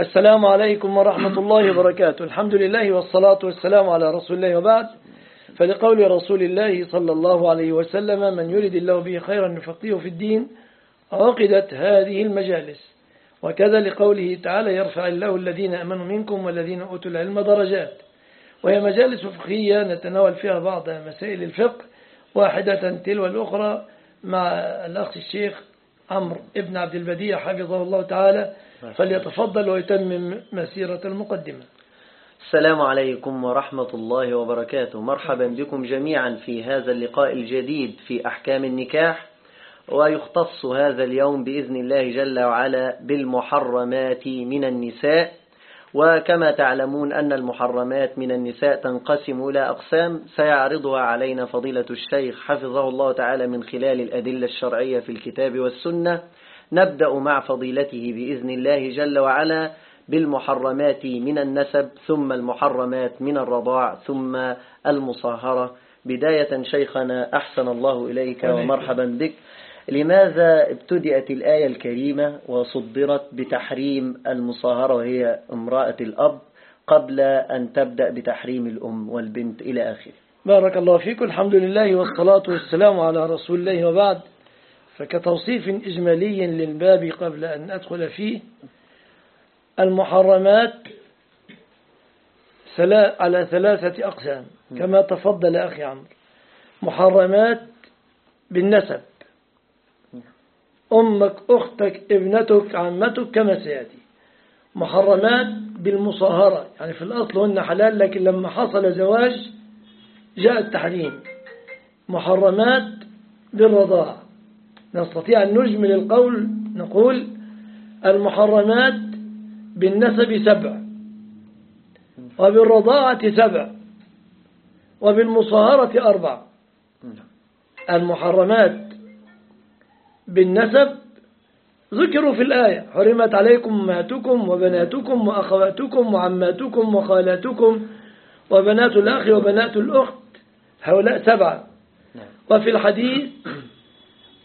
السلام عليكم ورحمة الله وبركاته. الحمد لله والصلاة والسلام على رسول الله وبعد. فلقول رسول الله صلى الله عليه وسلم من يريد الله به خيرا يفقهه في الدين عقدت هذه المجالس. وكذا لقوله تعالى يرفع الله الذين أمنوا منكم والذين أوتوا العلم درجات. وهي مجالس فقهية نتناول فيها بعض مسائل الفقه. واحدة تلو الأخرى مع الأخ الشيخ عمرو ابن عبد البديع حفظه الله تعالى فليتفضل ويتمم مسيرة المقدمة. السلام عليكم ورحمة الله وبركاته. مرحبا بكم جميعا في هذا اللقاء الجديد في أحكام النكاح ويختص هذا اليوم بإذن الله جل وعلا بالمحرمات من النساء. وكما تعلمون أن المحرمات من النساء تنقسم إلى أقسام سيعرضها علينا فضيلة الشيخ حفظه الله تعالى من خلال الأدلة الشرعية في الكتاب والسنة. نبدأ مع فضيلته بإذن الله جل وعلا بالمحرمات من النسب ثم المحرمات من الرضاع ثم المصاهرة. بداية شيخنا أحسن الله إليك ومرحبا بك. لماذا ابتدأت الآية الكريمة وصدرت بتحريم المصاهرة وهي امرأة الأب قبل أن تبدأ بتحريم الأم والبنت إلى آخره؟ بارك الله فيكم. الحمد لله والصلاة والسلام على رسول الله وبعد. فكتوصيف إجمالي للباب قبل أن أدخل فيه. المحرمات على ثلاثة أقسام كما تفضل أخي عمرو. محرمات بالنسب. أمك أختك ابنتك عمتك كما سيأتي. محرمات بالمصاهرة. يعني في الأصل هن حلال لكن لما حصل زواج جاء التحريم. محرمات بالرضاعة. نستطيع أن نجمل القول نقول المحرمات بالنسب سبع. وبالرضاعة سبع. وبالمصاهرة أربع. المحرمات بالنسب ذكروا في الآية. حرمت عليكم أمهاتكم وبناتكم وأخواتكم وعماتكم وخالاتكم وبنات الأخ وبنات الأخت. هؤلاء سبعة. وفي الحديث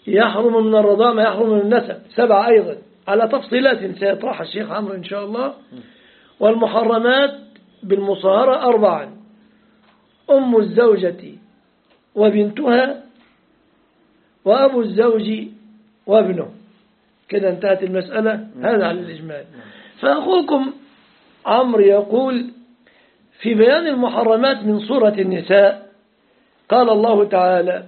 يحرم من الرضاء ما يحرم من النسب. سبعة أيضا. على تفصيلات سيطرحها الشيخ عمرو إن شاء الله. والمحرمات بالمصاهرة أربعا. أم الزوجة وبنتها وأبو الزوج وابنه. كده انتهت المسألة. هذا على الإجمال. فأخوكم عمرو يقول في بيان المحرمات من سورة النساء قال الله تعالى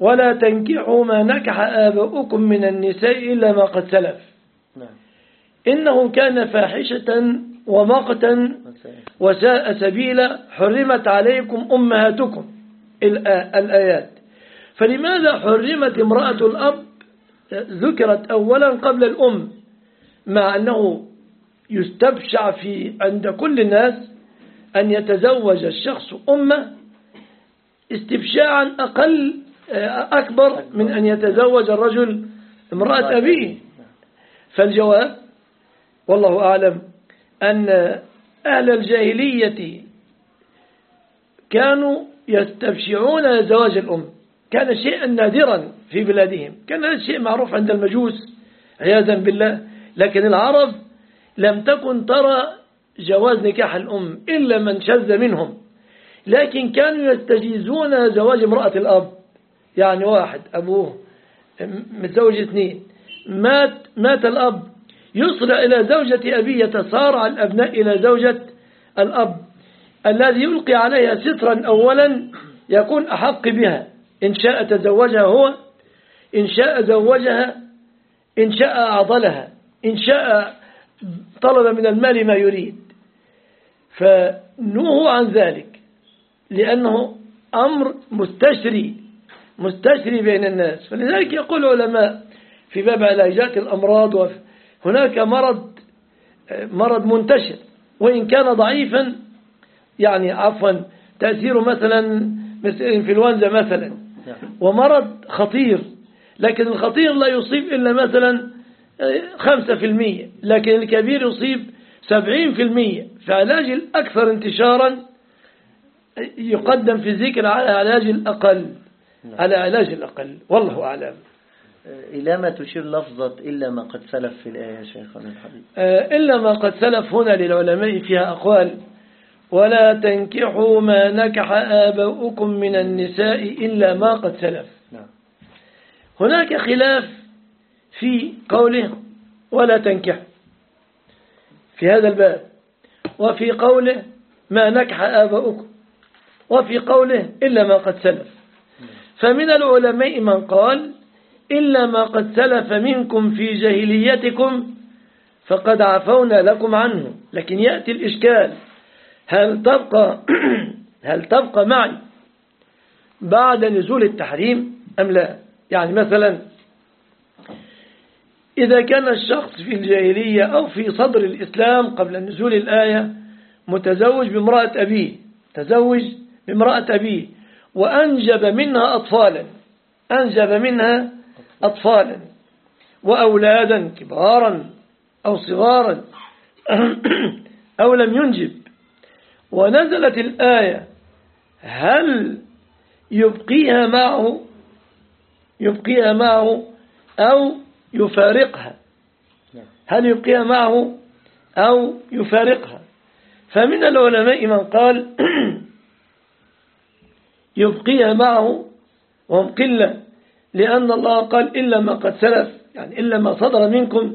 ولا تنكحوا ما نكح آباؤكم من النساء إلا ما قد سلف. إنه كان فاحشة ومقتا وساء سبيلا حرمت عليكم أمهاتكم. الآيات. فلماذا حرمت امرأة الأب ذكرت أولا قبل الأم مع أنه يستبشع في عند كل الناس أن يتزوج الشخص أمه استبشاعا أقل أكبر من أن يتزوج الرجل امرأة أبيه. فالجواب والله أعلم أن أهل الجاهلية كانوا يستبشعون زواج الأم. كان شيئا نادرا في بلادهم. كان هذا الشيء معروف عند المجوس عياذا بالله. لكن العرب لم تكن ترى جواز نكاح الأم إلا من شذ منهم. لكن كانوا يستجيزون زواج امرأة الأب. يعني واحد أبوه متزوج اثنين. مات مات الأب. يصل إلى زوجة أبيه يتصارع الأبناء إلى زوجة الأب. الذي يلقي عليها سترا أولا يكون أحق بها. إن شاء تزوجها هو إن شاء زوجها إن شاء أعضلها إن شاء طلب من المال ما يريد فنوه عن ذلك لأنه أمر مستشري مستشري بين الناس فلذلك يقول العلماء في باب علاجات الأمراض هناك مرض مرض منتشر وإن كان ضعيفا يعني عفوا تأثيره مثلا مثل الإنفلونزا مثلا. ومرض خطير لكن الخطير لا يصيب إلا مثلا خمسة في المية لكن الكبير يصيب سبعين في المية. فعلاج الأكثر انتشارا يقدم في الذكر على علاج الأقل. نعم. على علاج الأقل. والله أعلم. إلى ما تشير لفظة إلا ما قد سلف في الآية يا شيخنا الحبيب؟ آه، إلا ما قد سلف هنا للعلماء فيها أقوال. ولا تنكحوا ما نكح آباؤكم من النساء إلا ما قد سلف. نعم. هناك خلاف في قوله ولا تنكحوا في هذا الباب وفي قوله ما نكح آباؤكم وفي قوله إلا ما قد سلف. فمن العلماء من قال إلا ما قد سلف منكم في جاهليتكم فقد عفونا لكم عنه لكن يأتي الإشكال هل تبقى هل تبقى معي بعد نزول التحريم أم لا؟ يعني مثلا إذا كان الشخص في الجاهلية أو في صدر الإسلام قبل نزول الآية متزوج بامرأة أبيه تزوج بامرأة أبيه وأنجب منها أطفالا أنجب منها أطفالا وأولادا كبارا أو صغارا أو لم ينجب ونزلت الآية هل يبقيها معه يبقيها معه أو يفارقها؟ هل يبقيها معه أو يفارقها؟ فمن العلماء من قال يبقيها معه وهم قلة لأن الله قال إلا ما قد سلف يعني إلا ما صدر منكم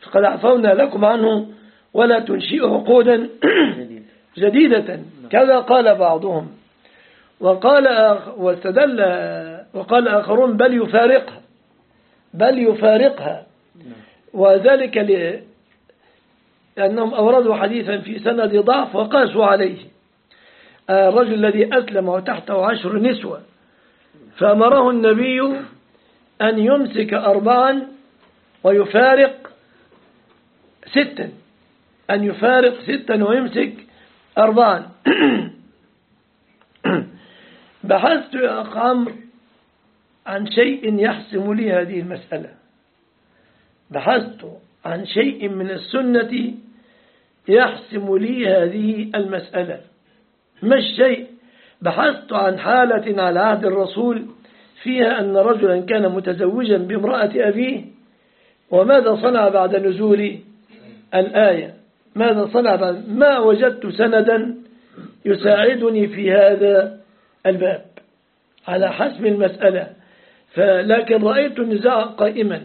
فقد عفونا لكم عنه ولا تنشئوا عقودا. جديدة. كذا قال بعضهم. وقال آخ واستدل وقال آخرون بل يفارقها. بل يفارقها. وذلك لأنهم أوردوا حديثا في سند ضعف وقاسوا عليه. الرجل الذي أسلم وتحته عشر نسوة فأمره النبي أن يمسك أربعا ويفارق ستا. أن يفارق ستا ويمسك أربعا بحثت يا أخ عمرو عن شيء يحسم لي هذه المسألة. بحثت عن شيء من السنة يحسم لي هذه المسألة. ما الشيء؟ بحثت عن حالة على عهد الرسول فيها أن رجلا كان متزوجا بامرأة أبيه وماذا صنع بعد نزول الآية؟ ماذا صنع ما وجدت سندا يساعدني في هذا الباب على حسب المسألة فلكن رأيت النزاع قائما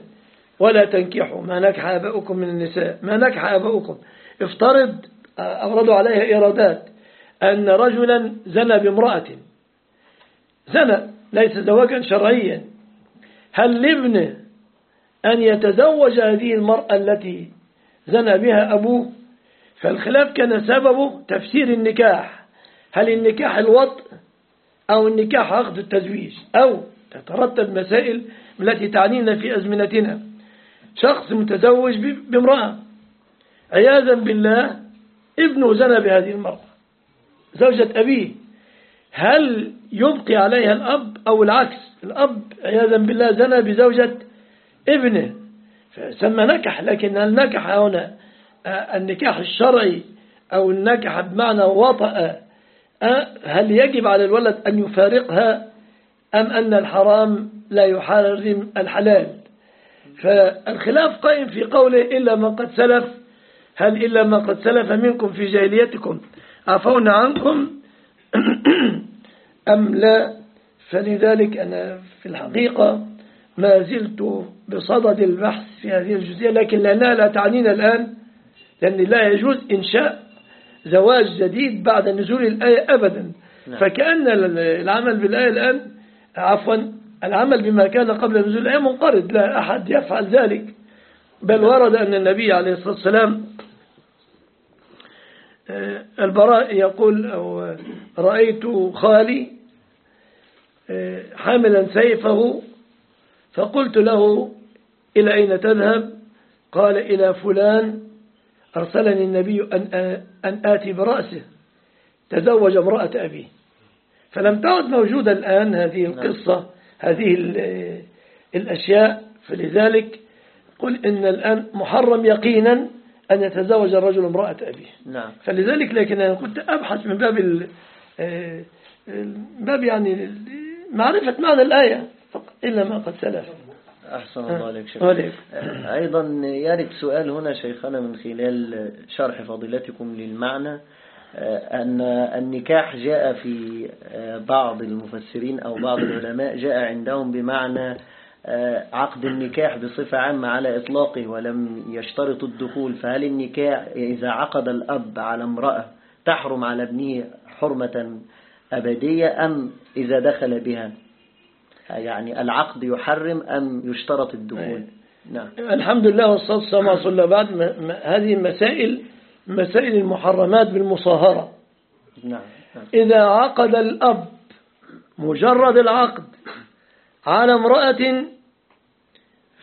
ولا تنكحوا ما نكح آباؤكم من النساء ما نكح آباؤكم. افترض أوردوا عليها إيرادات أن رجلا زنى بامرأة. زنى ليس زواجا شرعيا. هل لابنه أن يتزوج هذه المرأة التي زنى بها أبوه؟ فالخلاف كان سببه تفسير النكاح. هل النكاح الوطء أو النكاح عقد التزويج أو تترتب مسائل التي تعنينا في أزمنتنا؟ شخص متزوج بامرأة. عياذا بالله ابنه زنى بهذه المرأة. زوجة أبيه. هل يبقي عليها الأب أو العكس؟ الأب عياذا بالله زنى بزوجة ابنه. فسمى نكح لكن هل نكح هنا النكاح الشرعي أو النكح بمعنى وطأ هل يجب على الولد أن يفارقها أم أن الحرام لا يحرم الحلال؟ فالخلاف قائم في قوله إلا ما قد سلف. هل إلا ما قد سلف منكم في جاهليتكم؟ عفونا عنكم؟ أم لا؟ فلذلك أنا في الحقيقة ما زلت بصدد البحث في هذه الجزئية لكن لأنها لا تعنينا الآن. لأن لا يجوز إنشاء زواج جديد بعد نزول الآية أبدا. نعم. فكأن العمل بالآية الآن عفوا العمل بما كان قبل نزول الآية منقرض لا أحد يفعل ذلك. بل ورد أن النبي عليه الصلاة والسلام آه، البراء يقول أو رأيت خالي آه، حاملا سيفه فقلت له إلى أين تذهب؟ قال إلى فلان أرسلني النبي أن, أن آتي برأسه. تزوج امرأة أبيه. فلم تعد موجودة الآن هذه نعم. القصة هذه الأشياء. فلذلك قل إن الآن محرم يقينا أن يتزوج الرجل امرأة أبيه. نعم. فلذلك لكن أنا كنت أبحث من باب آه، باب يعني معرفة معنى الآية إلا ما قد سلف. أحسن الله عليك شيخ. عليك. أيضا يرد سؤال هنا شيخنا من خلال شرح فضيلتكم للمعنى أن النكاح جاء في بعض المفسرين أو بعض العلماء جاء عندهم بمعنى عقد النكاح بصفة عامة على إطلاقه ولم يشترط الدخول فهل النكاح إذا عقد الأب على امرأة تحرم على ابنه حرمة أبدية أم إذا دخل بها؟ يعني العقد يحرم أم يشترط الدخول؟ نعم. الحمد لله والصلاة والسلام على رسول الله. بعد هذه مسائل مسائل المحرمات بالمصاهرة. نعم. نعم. إذا عقد الأب مجرد العقد على امرأة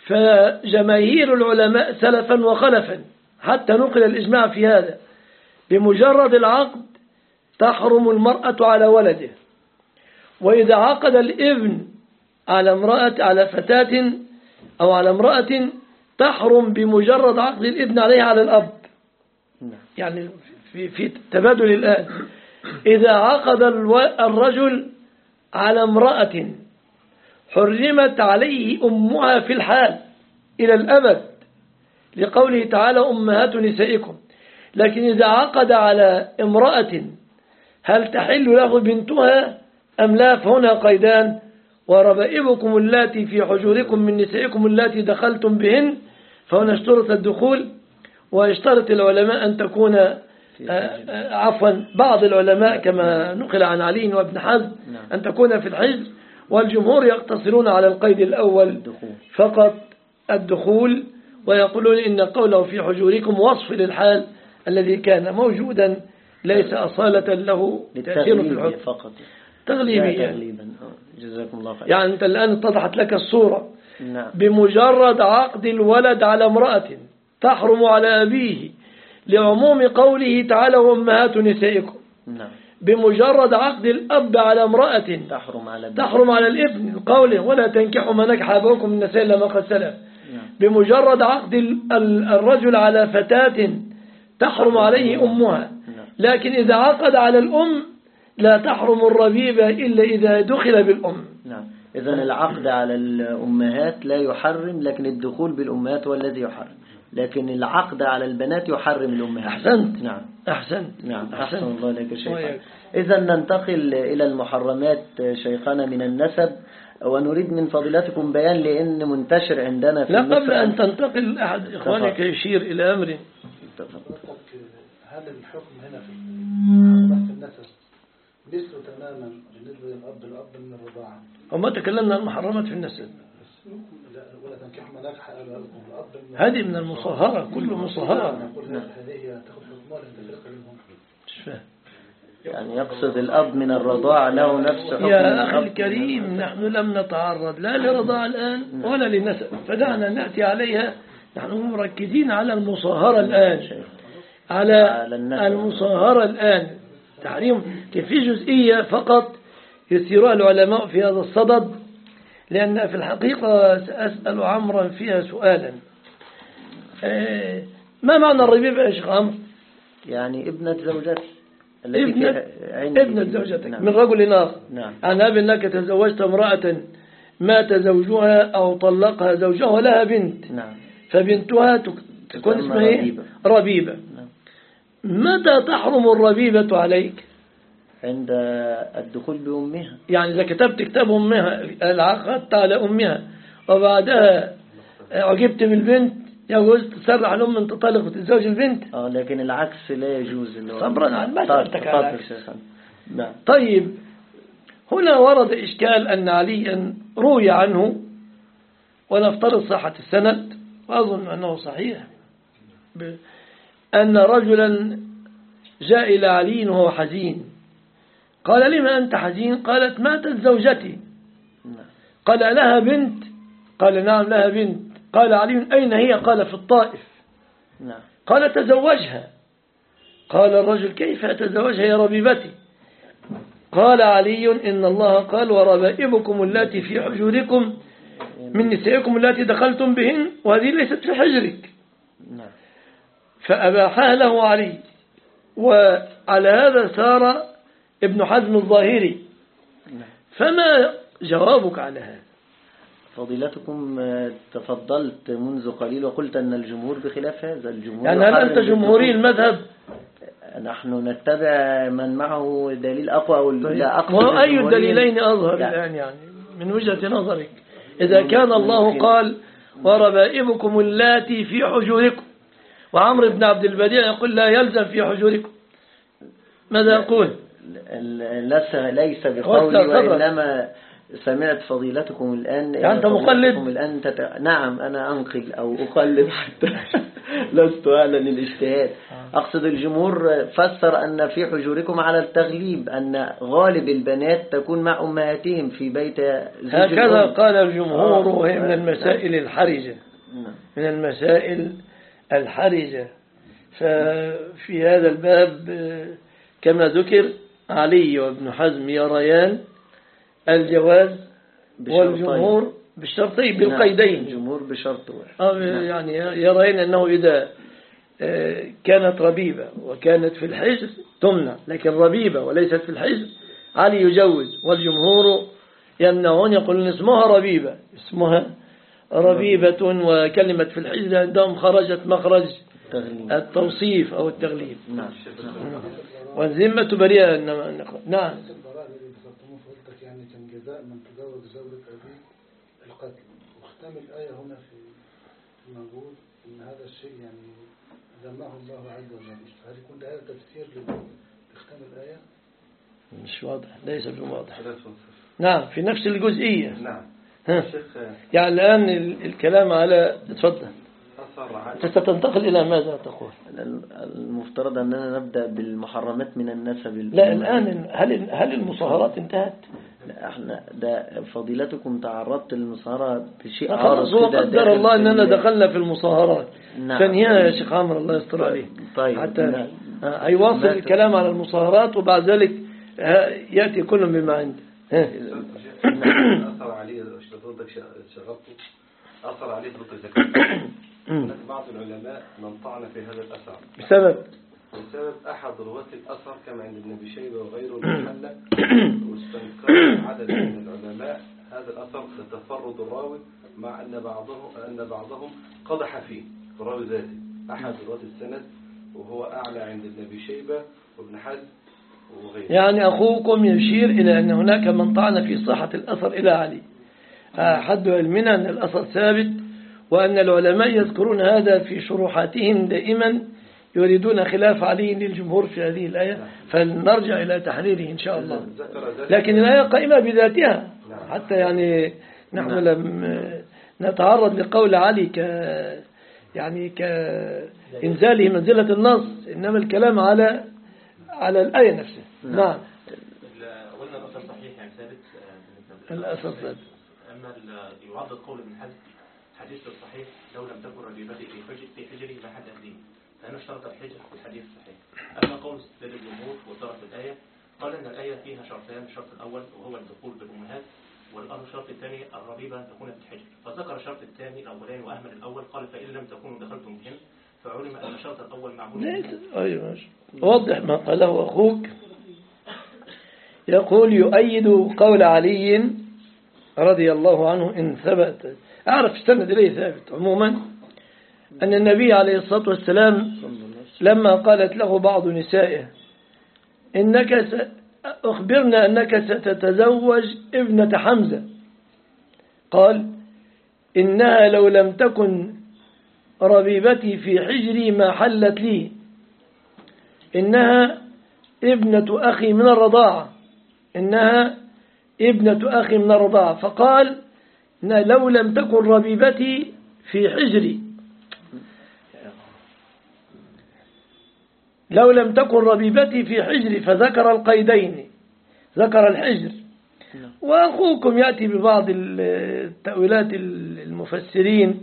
فجماهير العلماء سلفا وخلفا حتى نقل الإجماع في هذا بمجرد العقد تحرم المرأة على ولده. وإذا عقد الابن على امرأة على فتاة أو على امرأة تحرم بمجرد عقد الابن عليه على الأب. نعم. يعني في, في تبادل الآن. إذا عقد الرجل على امرأة حرمت عليه أمها في الحال إلى الأبد لقوله تعالى أمهات نسائكم. لكن إذا عقد على امرأة هل تحل له بنتها أم لا؟ فهنا قيدان وربائبكم اللاتي في حجوركم من نسائكم اللاتي دخلتم بهن فهنا اشترط الدخول واشترط العلماء أن تكون آه، آه، عفوا بعض العلماء كما نقل عن علي وابن حزم نعم. أن تكون في الحجر والجمهور يقتصرون على القيد الأول فقط الدخول ويقولون إن قوله في حجوركم وصف للحال الذي كان موجودا ليس أصالة له تأثير في الحكم فقط. تغليبيا تغليبا. جزاكم الله خير يعني أنت الآن اتضحت لك الصورة. نعم. بمجرد عقد الولد على امرأة تحرم على أبيه لعموم قوله تعالى وأمهات نسائكم. نعم. بمجرد عقد الأب على امرأة تحرم على, تحرم على الابن قوله ولا تنكحوا ما نكح أبوكم من النساء إلا ما قد سلف. نعم. بمجرد عقد الرجل على فتاة تحرم عليه أمها. نعم. لكن إذا عقد على الأم لا تحرم الربيبة إلا إذا دخل بالأم. نعم. إذا العقد على الأمهات لا يحرم لكن الدخول بالأمهات هو الذي يحرم. لكن العقد على البنات يحرم الأمهات أحسنت. نعم. أحسنت. نعم. أحسن الله لك شيخ إذا ننتقل إلى المحرمات شيخنا من النسب ونريد من فضيلتكم بيان لأن منتشر عندنا في لا قبل أن تنتقل أحد إخوانك يشير إلى أمر. هل الحكم هنا في مثله تماما بالنسبة للأب الأب من الرضاعة. وما تكلمنا عن المحرمات في النسب ولا تنكح ملاك هذه من المصهرة كل مصهرة هذه تاخذ حكمها لأن تفرق منهم. مش فاهم. يعني يقصد الأب من الرضاعة له نفس حكم يا أخي الكريم نحن لم نتعرض لا لرضاعة الآن نعم. ولا لنسب فدعنا نأتي عليها. نحن مركزين على المصاهرة الآن. على المصاهرة الآن. تحريم في جزئية فقط يثيرها العلماء في هذا الصدد لأن في الحقيقة سأسأل عمرا فيها سؤالا آه، ما معنى الربيب يا شيخ عمرو يعني ابنة زوجتي ابنة, ابنة زوجتك نعم. من رجل آخر نعم. عن أب أنك تزوجت امرأة مات زوجها أو طلقها زوجها ولها بنت نعم. فبنتها تكون اسمها ربيبة, ربيبة. نعم. متى تحرم الربيبة عليك؟ عند الدخول بأمها. يعني إذا كتبت كتاب أمها العقدت على أمها. وبعدها عجبت بالبنت يجوز تسرع الأم من تطلق وتتزوج البنت. آه لكن العكس لا يجوز صبرا عن ما سألتك على نعم. طيب هنا ورد إشكال أن عليا روي عنه ونفترض صحة السند وأظن أنه صحيح. أن رجلا جاء إلى علي وهو حزين. قال لما أنت حزين؟ قالت ماتت زوجتي. قال لها بنت؟ قال نعم لها بنت. قال علي أين هي قال في الطائف. نعم. قال تزوجها. قال الرجل كيف أتزوجها يا ربيبتي قال علي إن الله قال وربائبكم التي في حجوركم من نسائكم التي دخلتم بهن وهذه ليست في حجرك. نعم. فأباحها له علي. وعلى هذا سار ابن حزم الظاهري. فما جوابك على هذا؟ فضيلتكم تفضلت منذ قليل وقلت أن الجمهور بخلاف هذا. الجمهور يعني هل أنت جمهوري. المذهب؟ نحن نتبع من معه دليل أقوى أو لا أقصد وأي الجمهورية. الدليلين أظهر لا. الآن يعني؟ من وجهة نظرك. إذا كان الله قال وربائبكم اللاتي في حجوركم. وعمرو بن عبد البديع يقول لا يلزم في حجوركم ماذا يقول لس ليس بقولي. وإنما سمعت فضيلتكم الآن يعني أنت مقلد؟ الآن تت... نعم أنا أنقل أو أقلد حتى لست أهلا للاجتهاد أقصد الجمهور فسر أن في حجوركم على التغليب أن غالب البنات تكون مع أمهاتهم في بيت هكذا الأم. قال الجمهور آه. وهي من المسائل الحرجة نعم. من المسائل الحرجة ففي هذا الباب كما ذكر علي وابن حزم يريان الجواز. والجمهور بالشرطين نعم. بالقيدين الجمهور بشرط واحد آه، يعني يرين أنه إذا آه، كانت ربيبة وكانت في الحجر تمنع لكن ربيبة وليست في الحجر علي يجوز والجمهور يمنعون يقولون اسمها ربيبة اسمها ربيبة وكلمة في الحجر عندهم خرجت مخرج التوصيف أو التغليب. نعم. والذمة بريئة نعم يعني كان جزاء من تزوج زوجة أبيه القتل واختام الآية هنا في موجود إن هذا الشيء يعني ذمه الله عز وجل هل يكون هذا تفسير لاختام الآية؟ مش واضح ليس بواضح. نعم في نفس الجزئية. نعم. يعني الآن ال- الكلام على تفضل أنت ستنتقل إلى ماذا تقول المفترض أننا نبدأ بالمحرمات من النسب لا الآن هل هل المصاهرات انتهت لا إحنا ده فضيلتكم تعرضت للمصارعة بشيء خلاص هو قدر الله ال- دخلنا في المصاهرات نعم. يا شيخ عمرو الله يستر عليه طيب حتى نعم. هيواصل ت- الكلام على المصاهرات وبعد ذلك يأتي كل بما عنده. أثر عليه حضرتك شغلته أثر عليه زكاة هناك بعض العلماء من طعن في هذا الأثر. بسبب بسبب أحد رواة الأثر كما عند ابن أبي شيبة وغيره المحلى واستنكر عدد من العلماء هذا الأثر لتفرد الراوي مع أن بعضهم أن بعضهم قدح فيه في الراوي ذاته أحد رواة السند وهو أعلى عند ابن أبي شيبة وابن حزم. يعني أخوكم يشير إلى أن هناك من طعن في صحة الأثر إلى علي. آه، حد علمنا أن الأثر ثابت وأن العلماء يذكرون هذا في شروحاتهم دائما يريدون خلاف علي للجمهور في هذه الآية فلنرجع إلى تحريره إن شاء الله. لكن الآية قائمة بذاتها نعم. حتى يعني نحن نعم. لم نتعرض لقول علي ك يعني كإنزاله منزلة النص إنما الكلام على على الآية نفسها. نعم. ال- قلنا الأثر صحيح يعني ثابت آه، الأثر ثابت. أما ال- يعضد قول ابن حزم حديث الصحيح لو لم تكن ربيبتي في حجر في حجري ما حد أهديه لأنه اشترط الحجر في الحديث الصحيح. أما قول استدلال الجمهور وطرف الآية قال أن الآية فيها شرطان الشرط الأول وهو الدخول بالأمهات والأمر الشرط الثاني الربيبة تكون في الحجر. فذكر الشرط الثاني الأولاني وأهمل الأول قال فإن لم تكونوا دخلتم بهن فعلم أن الشرط الأول معمول. أيوة. وضح ما قاله أخوك. يقول يؤيد قول علي رضي الله عنه إن ثبت. أعرف استند إليه ثابت. عموما أن النبي عليه الصلاة والسلام لما قالت له بعض نسائه إنك. أخبرنا أنك ستتزوج ابنة حمزة. قال إنها لو لم تكن ربيبتي في حجري ما حلت لي. إنها ابنة أخي من الرضاعة إنها ابنة أخي من الرضاعة فقال لو لم تكن ربيبتي في حجري. لو لم تكن ربيبتي في حجري فذكر القيدين. ذكر الحجر. وأخوكم يأتي ببعض التأويلات المفسرين.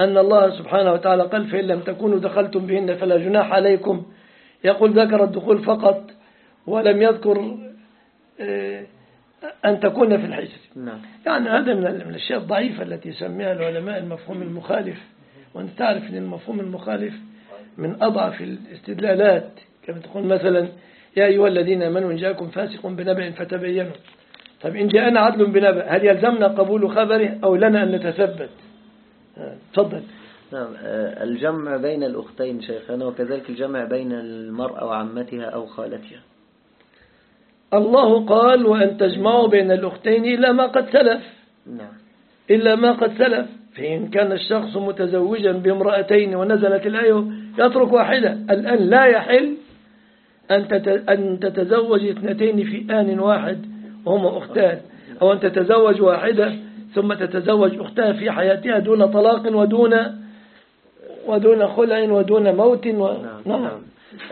أن الله سبحانه وتعالى قال فإن لم تكونوا دخلتم بهن فلا جناح عليكم. يقول ذكر الدخول فقط ولم يذكر آه، أن تكون في الحجر. نعم. يعني هذا من ال- من الأشياء الضعيفة التي يسميها العلماء المفهوم المخالف. وأنت تعرف أن المفهوم المخالف من أضعف الاستدلالات. كما تقول مثلا يا أيها الذين آمنوا إن جاءكم فاسق بنبأ فتبينوا. طب إن جاءنا عدل بنبأ هل يلزمنا قبول خبره أو لنا أن نتثبت؟ تفضل. نعم آه، الجمع بين الأختين شيخنا وكذلك الجمع بين المرأة وعمتها أو خالتها. الله قال وأن تجمعوا بين الأختين إلا ما قد سلف. نعم. إلا ما قد سلف. فإن كان الشخص متزوجا بامرأتين ونزلت الآية يترك واحدة. الآن لا يحل أن تت- أن تتزوج اثنتين في آن واحد وهما أختان. أو أن تتزوج واحدة ثم تتزوج أختها في حياتها دون طلاق ودون ودون خلع ودون موت و... نعم, نعم.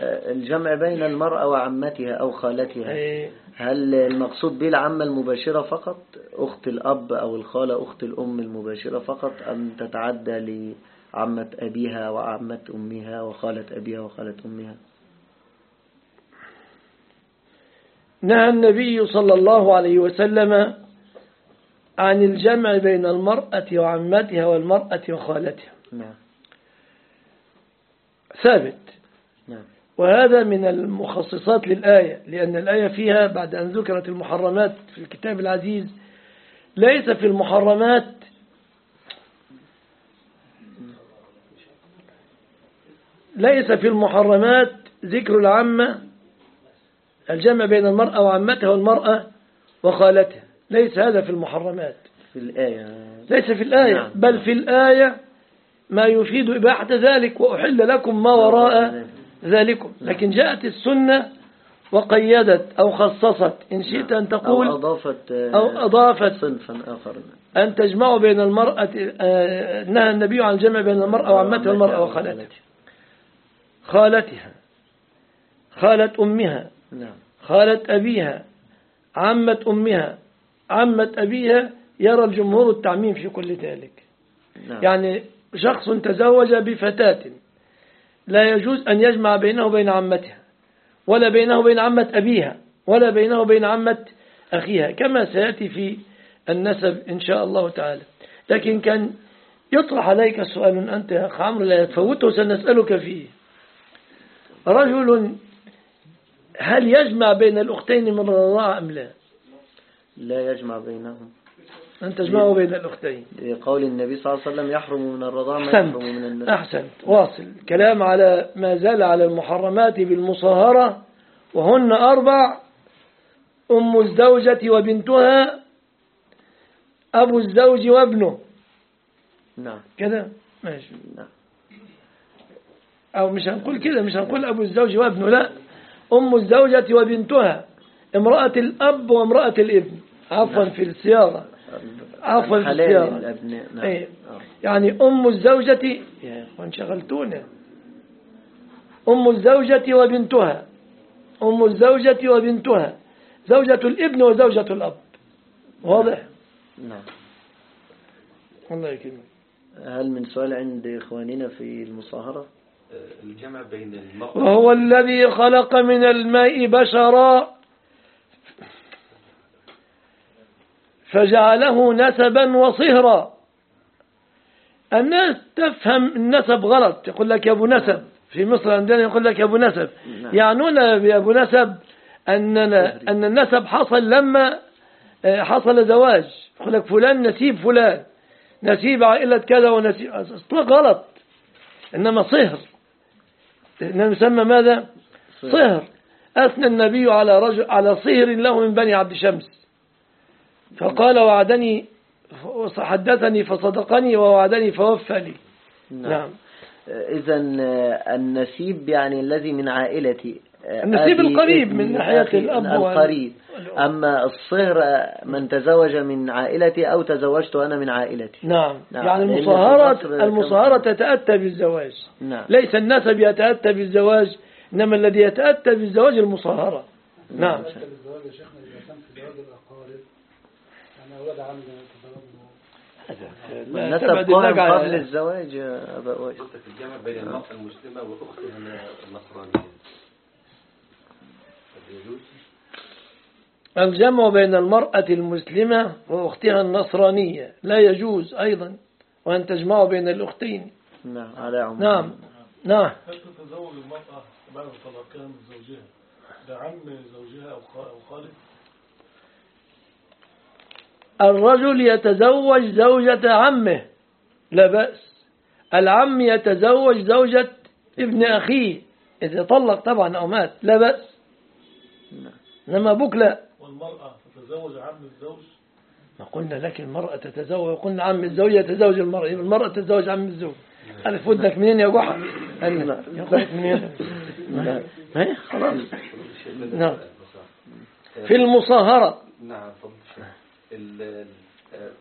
آه، الجمع بين المرأة وعمتها أو خالتها إيه. هل المقصود به العمة المباشرة فقط أخت الأب أو الخالة أخت الأم المباشرة فقط أم تتعدى لعمة أبيها وعمة أمها وخالة أبيها وخالة أمها نهى النبي صلى الله عليه وسلم عن الجمع بين المرأة وعمتها والمرأة وخالتها. نعم. ثابت. نعم. وهذا من المخصصات للآية لأن الآية فيها بعد أن ذكرت المحرمات في الكتاب العزيز ليس في المحرمات ليس في المحرمات ذكر العامة الجمع بين المرأة وعمتها والمرأة وخالتها. ليس هذا في المحرمات. في الآية. ليس في الآية نعم. بل في الآية ما يفيد إباحة ذلك وأحل لكم ما وراء ذلكم. لكن جاءت السنة وقيدت أو خصصت. إن شئت أن أو تقول أضافت آه، أو أضافت صنفا آخر أن تجمعوا بين المرأة آه، نهى النبي عن الجمع بين المرأة وعمتها والمرأة وخالتها. خالتها. خالة أمها. نعم. خالة أبيها. عمة أمها. عمة أبيها يرى الجمهور التعميم في كل ذلك. نعم. يعني شخص تزوج بفتاة لا يجوز أن يجمع بينه وبين عمتها ولا بينه وبين عمة أبيها ولا بينه وبين عمة أخيها كما سيأتي في النسب إن شاء الله تعالى. لكن كان يطرح عليك سؤال أنت يا أخ عمرو لا يتفوته سنسألك فيه. رجل هل يجمع بين الأختين من الرضاعة أم لا؟ لا يجمع بينهم. أن تجمعوا بين الأختين. لقول النبي صلى الله عليه وسلم يحرم من الرضاعة ما يحرم من النسب أحسنت. واصل. كلام على ما زال على المحرمات بالمصاهرة وهن أربع. أم الزوجة وبنتها أبو الزوج وابنه. نعم. كده؟ ماشي. نعم. أو مش هنقول كده مش هنقول أبو الزوج وابنه لا. أم الزوجة وبنتها امرأة الأب وامرأة الابن. عفوا في الصياغة عفوا في حلال الصياغة الأبناء نعم. إيه. يعني أم الزوجة يا إخوان شغلتونا أم الزوجة وبنتها. أم الزوجة وبنتها. زوجة الإبن وزوجة الأب. واضح؟ نعم. الله يكرمك. هل من سؤال عند إخواننا في المصاهرة؟ الجمع بين المرأة وهو الذي خلق من الماء بشرا فجعله نسبا وصهرا. الناس تفهم النسب غلط. يقول لك يا أبو نسب في مصر عندنا يقول لك يا أبو نسب. نعم. يعنون بأبو نسب أننا أن النسب حصل لما آه، حصل زواج. يقول لك فلان نسيب فلان. نسيب عائلة كذا ونسيب. أصلا غلط. إنما صهر. إنما يسمى ماذا؟ صهر. أثنى النبي على رجل على صهر له من بني عبد شمس فقال وعدني حدثني فصدقني ووعدني فوفى لي نعم. إذا النسيب يعني الذي من عائلتي آه، النسيب القريب من ناحية الأب القريب. أما الصهر آه، من تزوج من عائلتي أو تزوجت أنا من عائلتي. نعم. نعم، يعني المصاهرة المصاهرة تتأتى بالزواج. نعم. ليس النسب يتأتى بالزواج إنما الذي يتأتى بالزواج المصاهرة. نعم. بالنسبة للزواج يا شيخنا إذا كان في زواج الأقارب يعني أولاد عمي تزوجوا لا النسب تبعد قائم النجع قبل الزواج يا أبا أويس. قلت في الجامع بين المرأة المسلمة وأختها النصرانية. هل يجوز؟ الجمع بين المرأة المسلمة وأختها النصرانية. لا يجوز أيضا وأن تجمع بين الأختين. نعم على عمر نعم نعم. هل تتزوج المرأة بعد طلاقها من زوجها؟ بعم زوجها أو خالد الرجل يتزوج زوجة عمه. لا بأس. العم يتزوج زوجة ابن أخيه. إذا طلق طبعا أو مات لا بأس. إنما أبوك لا والمرأة تتزوج عم الزوج؟ ما قلنا لك المرأة تتزوج قلنا عم الزوج يتزوج المرأة. يبقى المرأة تتزوج عم الزوج. ألف ودك منين يا جحا قال لا ياخدك منين؟ إيه، خلاص. نعم. في المصاهرة. نعم فضل الشيخ ال- ال-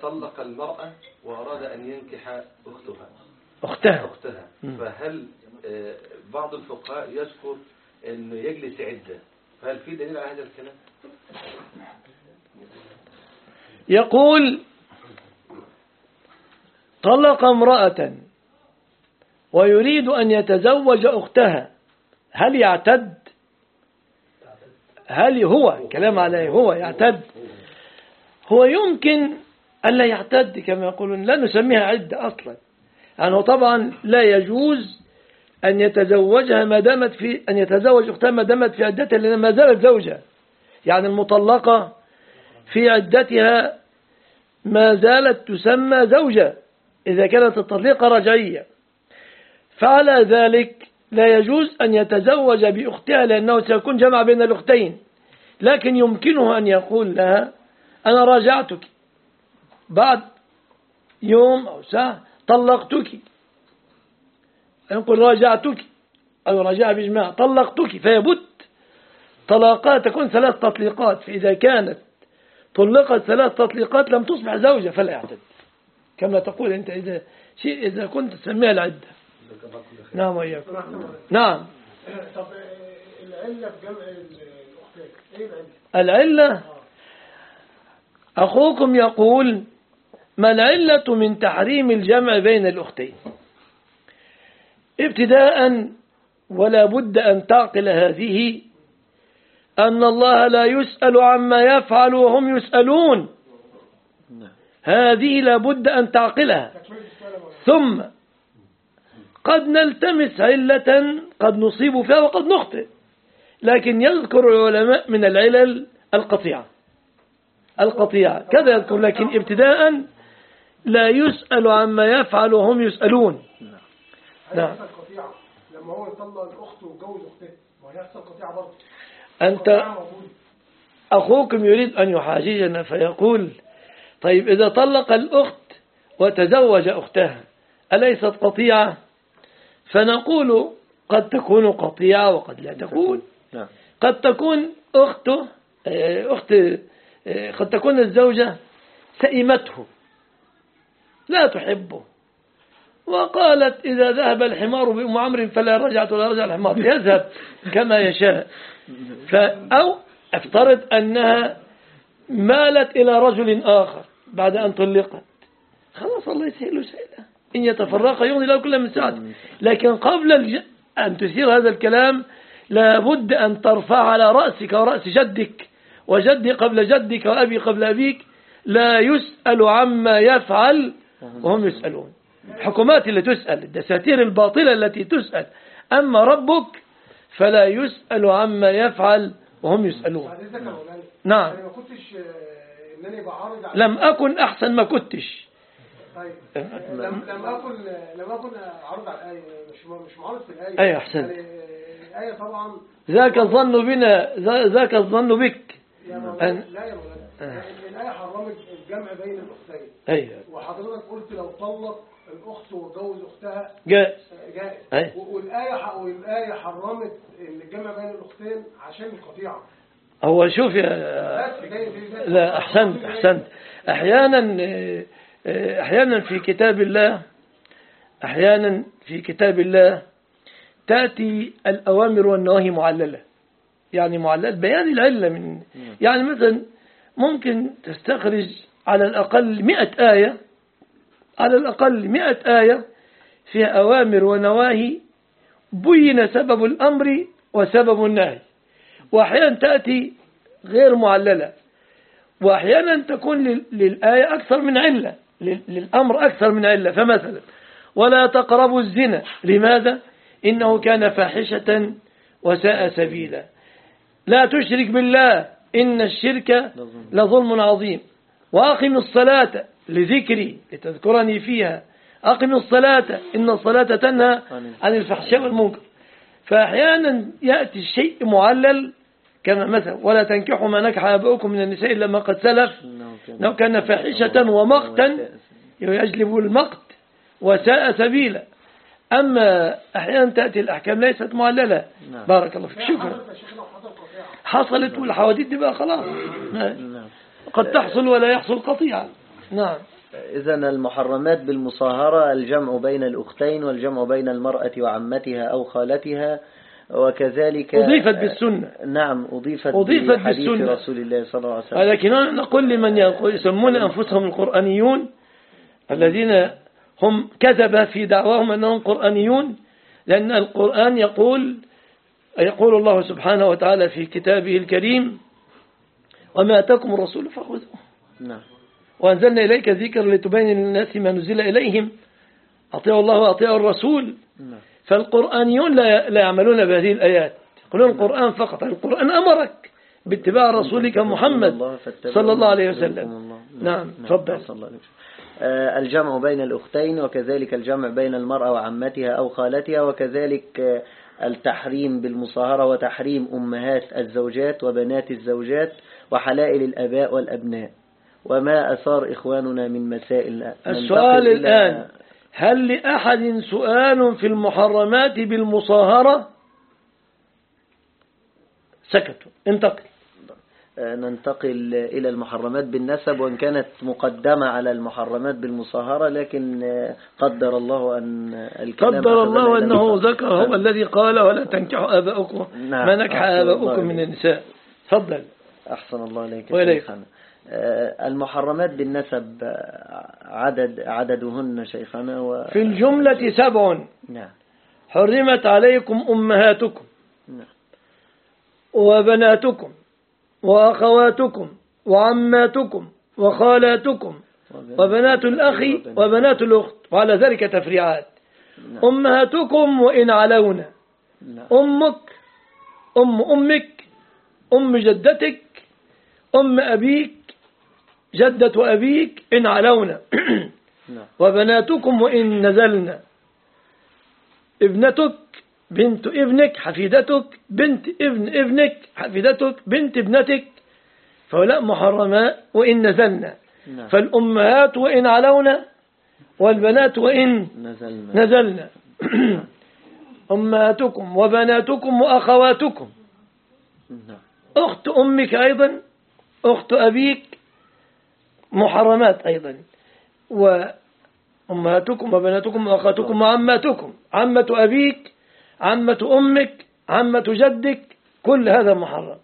طلق المرأة وأراد أن ينكح أختها. أختها. أختها. فهل آه، بعض الفقهاء يذكر أنه يجلس عدة. فهل في دليل على هذا الكلام؟ يقول طلق امرأة ويريد أن يتزوج أختها. هل يعتد؟ هل هو كلام عليه هو يعتد؟ هو يمكن ألا يعتد كما يقولون لا نسميها عدة أصلا. يعني طبعا لا يجوز أن يتزوجها ما دامت في أن يتزوج أختها ما دامت في عدتها لأن ما زالت زوجة يعني المطلقة في عدتها ما زالت تسمى زوجة إذا كانت التطليقة رجعية. فعلى ذلك لا يجوز أن يتزوج بأختها لأنه سيكون جمع بين الأختين. لكن يمكنه أن يقول لها أنا راجعتك. بعد يوم أو ساعة طلقتك. يقول راجعتك. أو راجع بإجماع طلقتك فيبت. طلاقات تكون ثلاث تطليقات. فإذا كانت طلقت ثلاث تطليقات لم تصبح زوجة فلا يعتد. كما تقول أنت إذا شيء إذا كنت تسميها العدة. نعم وإياكم نعم. طب العلة في جمع الأختين إيه العلة؟ العلة؟ أخوكم يقول ما العلة من تحريم الجمع بين الأختين؟ ابتداء ولا بد أن تعقل هذه أن الله لا يسأل عما يفعل وهم يسألون. هذه لا بد أن تعقلها. ثم قد نلتمس علة قد نصيب فيها وقد نخطئ لكن يذكر العلماء من العلل القطيعة. القطيعة كذا يذكر لكن ابتداء لا يسأل عما يفعل وهم يسألون. نعم. قطيعة لما هو يطلق الأخت ويتجوز أختها ما هيحصل قطيعة برضه؟ أنت. أخوكم يريد أن يحاججنا فيقول طيب إذا طلق الأخت وتزوج أختها أليست قطيعة؟ فنقول قد تكون قطيعة وقد لا تكون. نعم. قد تكون أخته أخت قد تكون الزوجة سئمته لا تحبه. وقالت إذا ذهب الحمار بأم عمرو فلا رجعت ولا رجع الحمار. يذهب كما يشاء. أو افترض أنها مالت إلى رجل آخر بعد أن طلقت. خلاص الله يسهل سهلة. إن يتفرق يغني له كل من سعته لكن قبل. أن تثير هذا الكلام لابد أن ترفع على رأسك ورأس جدك وجدي قبل جدك وأبي قبل أبيك لا يسأل عما يفعل وهم يسألون. الحكومات اللي تسأل الدساتير الباطلة التي تسأل. أما ربك فلا يسأل عما يفعل وهم يسألون. نعم. أنا ما كنتش بعارض لم أكن أحسن ما كنتش. طيب لم لم أكن لم أكن أعرض على الآية مش مش معارض في الآية أيوة، أحسنت. يعني الآية طبعا ذاك الظن بنا ذا- ذاك الظن بك. أن- لا يا مولانا الآية حرمت الجمع بين الأختين. أيوة. وحضرتك قلت لو طلق الأخت وجوز أختها جائز. أي. و- والآية والآية حرمت الجمع بين الأختين عشان القطيعة. هو شوف يا لا أحسنت أحسنت. أحيانا آه، آه، أحيانا في كتاب الله أحيانا في كتاب الله تأتي الأوامر والنواهي معللة. يعني معلل بيان العلة من يعني مثلا ممكن تستخرج على الأقل مئة آية على الأقل مئة آية فيها أوامر ونواهي بين سبب الأمر وسبب النهي. وأحيانا تأتي غير معللة. وأحيانا تكون لل- للآية أكثر من علة لل- للأمر أكثر من علة. فمثلا ولا تقربوا الزنا. لماذا؟ إنه كان فاحشة وساء سبيلا. لا تشرك بالله إن الشرك لظلم. عظيم. وأقم الصلاة لذكري لتذكرني فيها. أقم الصلاة إن الصلاة تنهى عن الفحشاء والمنكر. فأحيانا يأتي الشيء معلل كما مثلا ولا تنكحوا ما نكح آباؤكم من النساء إلا ما قد سلف. لو كان فاحشة ومقتا يجلب المقت وساء سبيلا. أما أحيانا تأتي الأحكام ليست معللة. نعم. بارك الله فيك. شكرا. حصلت والحوادث دي بقى خلاص. نعم. قد تحصل ولا يحصل قطيعا. نعم. إذا المحرمات بالمصاهرة الجمع بين الأختين والجمع بين المرأة وعمتها أو خالتها وكذلك أضيفت بالسنة. نعم أضيفت, أضيفت بالسنة. رسول الله صلى الله عليه وسلم. لكن نقول لمن يسمون أنفسهم القرآنيون الذين هم كذب في دعواهم أنهم قرآنيون لأن القرآن يقول يقول الله سبحانه وتعالى في كتابه الكريم وما أتاكم الرسول فخذوه. نعم. وأنزلنا إليك ذكر لتبين للناس ما نزل إليهم. أطيعوا الله وأطيعوا الرسول. نعم. فالقرآنيون لا يعملون بهذه الآيات. يقولون القرآن فقط القرآن أمرك باتباع رسولك محمد صلى الله عليه وسلم. نعم. تفضل. الله عليه وسلم. آه، الجمع بين الأختين وكذلك الجمع بين المرأة وعمتها أو خالتها وكذلك آه، التحريم بالمصاهرة وتحريم أمهات الزوجات وبنات الزوجات وحلائل الأباء والأبناء. وما أثار إخواننا من مسائل السؤال الآن هل لأحد سؤال في المحرمات بالمصاهرة؟ سكتوا انتقل ننتقل إلى المحرمات بالنسب وإن كانت مقدمة على المحرمات بالمصاهرة لكن قدر الله أن الكلام قدر الله أنه. ذكر هو الذي قال ولا تنكحوا آباؤكم نعم. ما نكح آباؤكم من. النساء تفضل أحسن الله إليك. شيخنا آه، المحرمات بالنسب آه، عدد عددهن شيخنا و... في الجملة سبع نعم حرمت عليكم أمهاتكم نعم وبناتكم وأخواتكم وعماتكم وخالاتكم وبنات الأخ وبنات الأخت وعلى ذلك تفريعات نعم. أمهاتكم وإن علون نعم. أمك أم أمك أم جدتك أم أبيك جدة أبيك إن علون نعم. وبناتكم وإن نزلن ابنتك بنت ابنك حفيدتك بنت ابن ابنك حفيدتك بنت ابنتك. فهؤلاء محرمات وإن نزلن نعم. فالأمهات وإن علون والبنات وإن نزلنا. نزلنا. أمهاتكم وبناتكم وأخواتكم. نعم. أخت أمك أيضا أخت أبيك محرمات أيضا. وأمهاتكم وبناتكم وأخواتكم وعماتكم. عمة أبيك عمة أمك عمة جدك كل هذا محرم.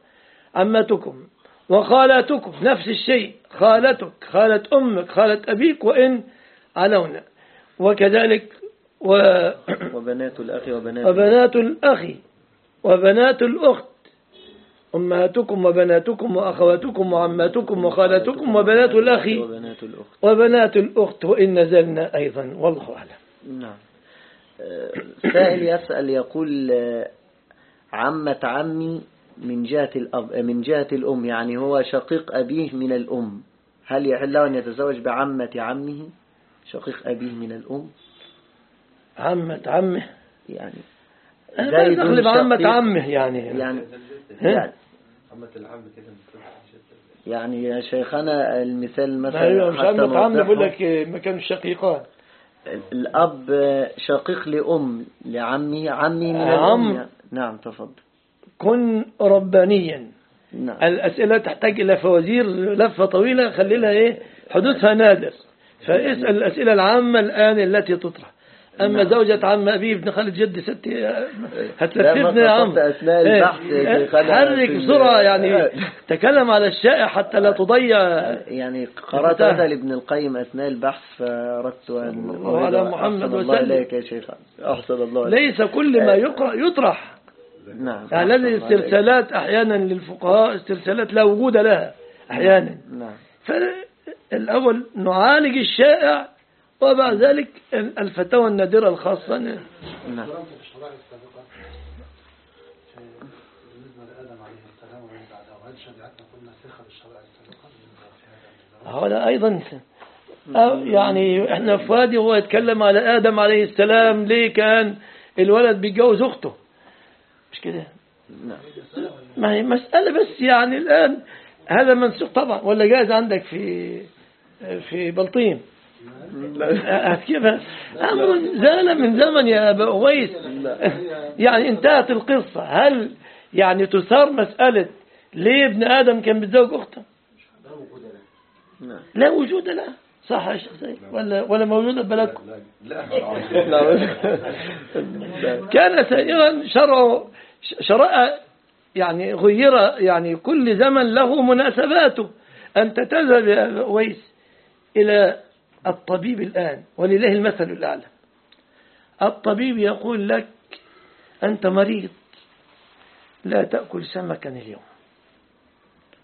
عمتكم وخالاتكم نفس الشيء خالتك خالة أمك خالة أبيك وإن علونا. وكذلك و وبنات الأخ وبنات وبنات الأخ وبنات الأخت. أمهاتكم وبناتكم وأخواتكم وعماتكم وخالاتكم وبنات الأخ وبنات الأخت. وبنات الأخت وإن نزلنا أيضا والله أعلم. نعم. سائل يسأل يقول عمة عمي من جهة الأب من جهة الأم يعني هو شقيق أبيه من الأم. هل يحل له أن يتزوج بعمة عمه؟ شقيق أبيه من الأم. عمة عمه؟ يعني زيد شقيق- عمه يعني. يعني ها؟ يعني, عمة العم كده. يعني يا شيخنا المثال مثلا حتى عمة عمه بقول. لك ما كانوا الشقيقان الأب شقيق لأم لعمه عمي من عم. الأم. نعم تفضل. كن ربانيا. نعم. الأسئلة تحتاج إلى فوازير لفة طويلة خلي لها إيه؟ حدوثها نادر. فاسأل الأسئلة العامة الآن التي تطرح. أما زوجة عم أبي ابن خالد جد ستي لا، هتلففني يا عم. إيه، إيه، حرك بسرعة يعني. تكلم على الشائع حتى لا تضيع. يعني قرأت. هذا لابن القيم أثناء البحث فأردت أن الله على أريد- محمد أحسن الله. إليك يا شيخ. أحسن الله ليس كل ما يقرأ يطرح. نعم. يعني هذه. استرسالات أحيانا للفقهاء استرسالات لا وجود لها أحيانا. نعم. فالأول نعالج الشائع وبعد ذلك الفتاوى النادرة الخاصة. نعم. في هذا أيضا يعني إحنا في وادي هو يتكلم على آدم عليه السلام ليه كان الولد بيتجوز أخته؟ مش كده؟ نعم. ما هي مسألة بس يعني الآن هذا منسوخ طبعا ولا جاهز عندك في في بلطيم؟ كيف أمر زال من زمن يا أبا أويس. يعني انتهت القصة. هل يعني تثار مسألة ليه ابن آدم كان بيتزوج أخته؟ لا وجود لها. صح يا شيخ زيد ولا ولا موجودة في بلدكم؟ لا كان سائرا شرع شرع يعني غير يعني كل زمن له مناسباته. أنت تذهب يا أبا أويس إلى الطبيب الآن ولله المثل الأعلى. الطبيب يقول لك أنت مريض لا تأكل سمكا اليوم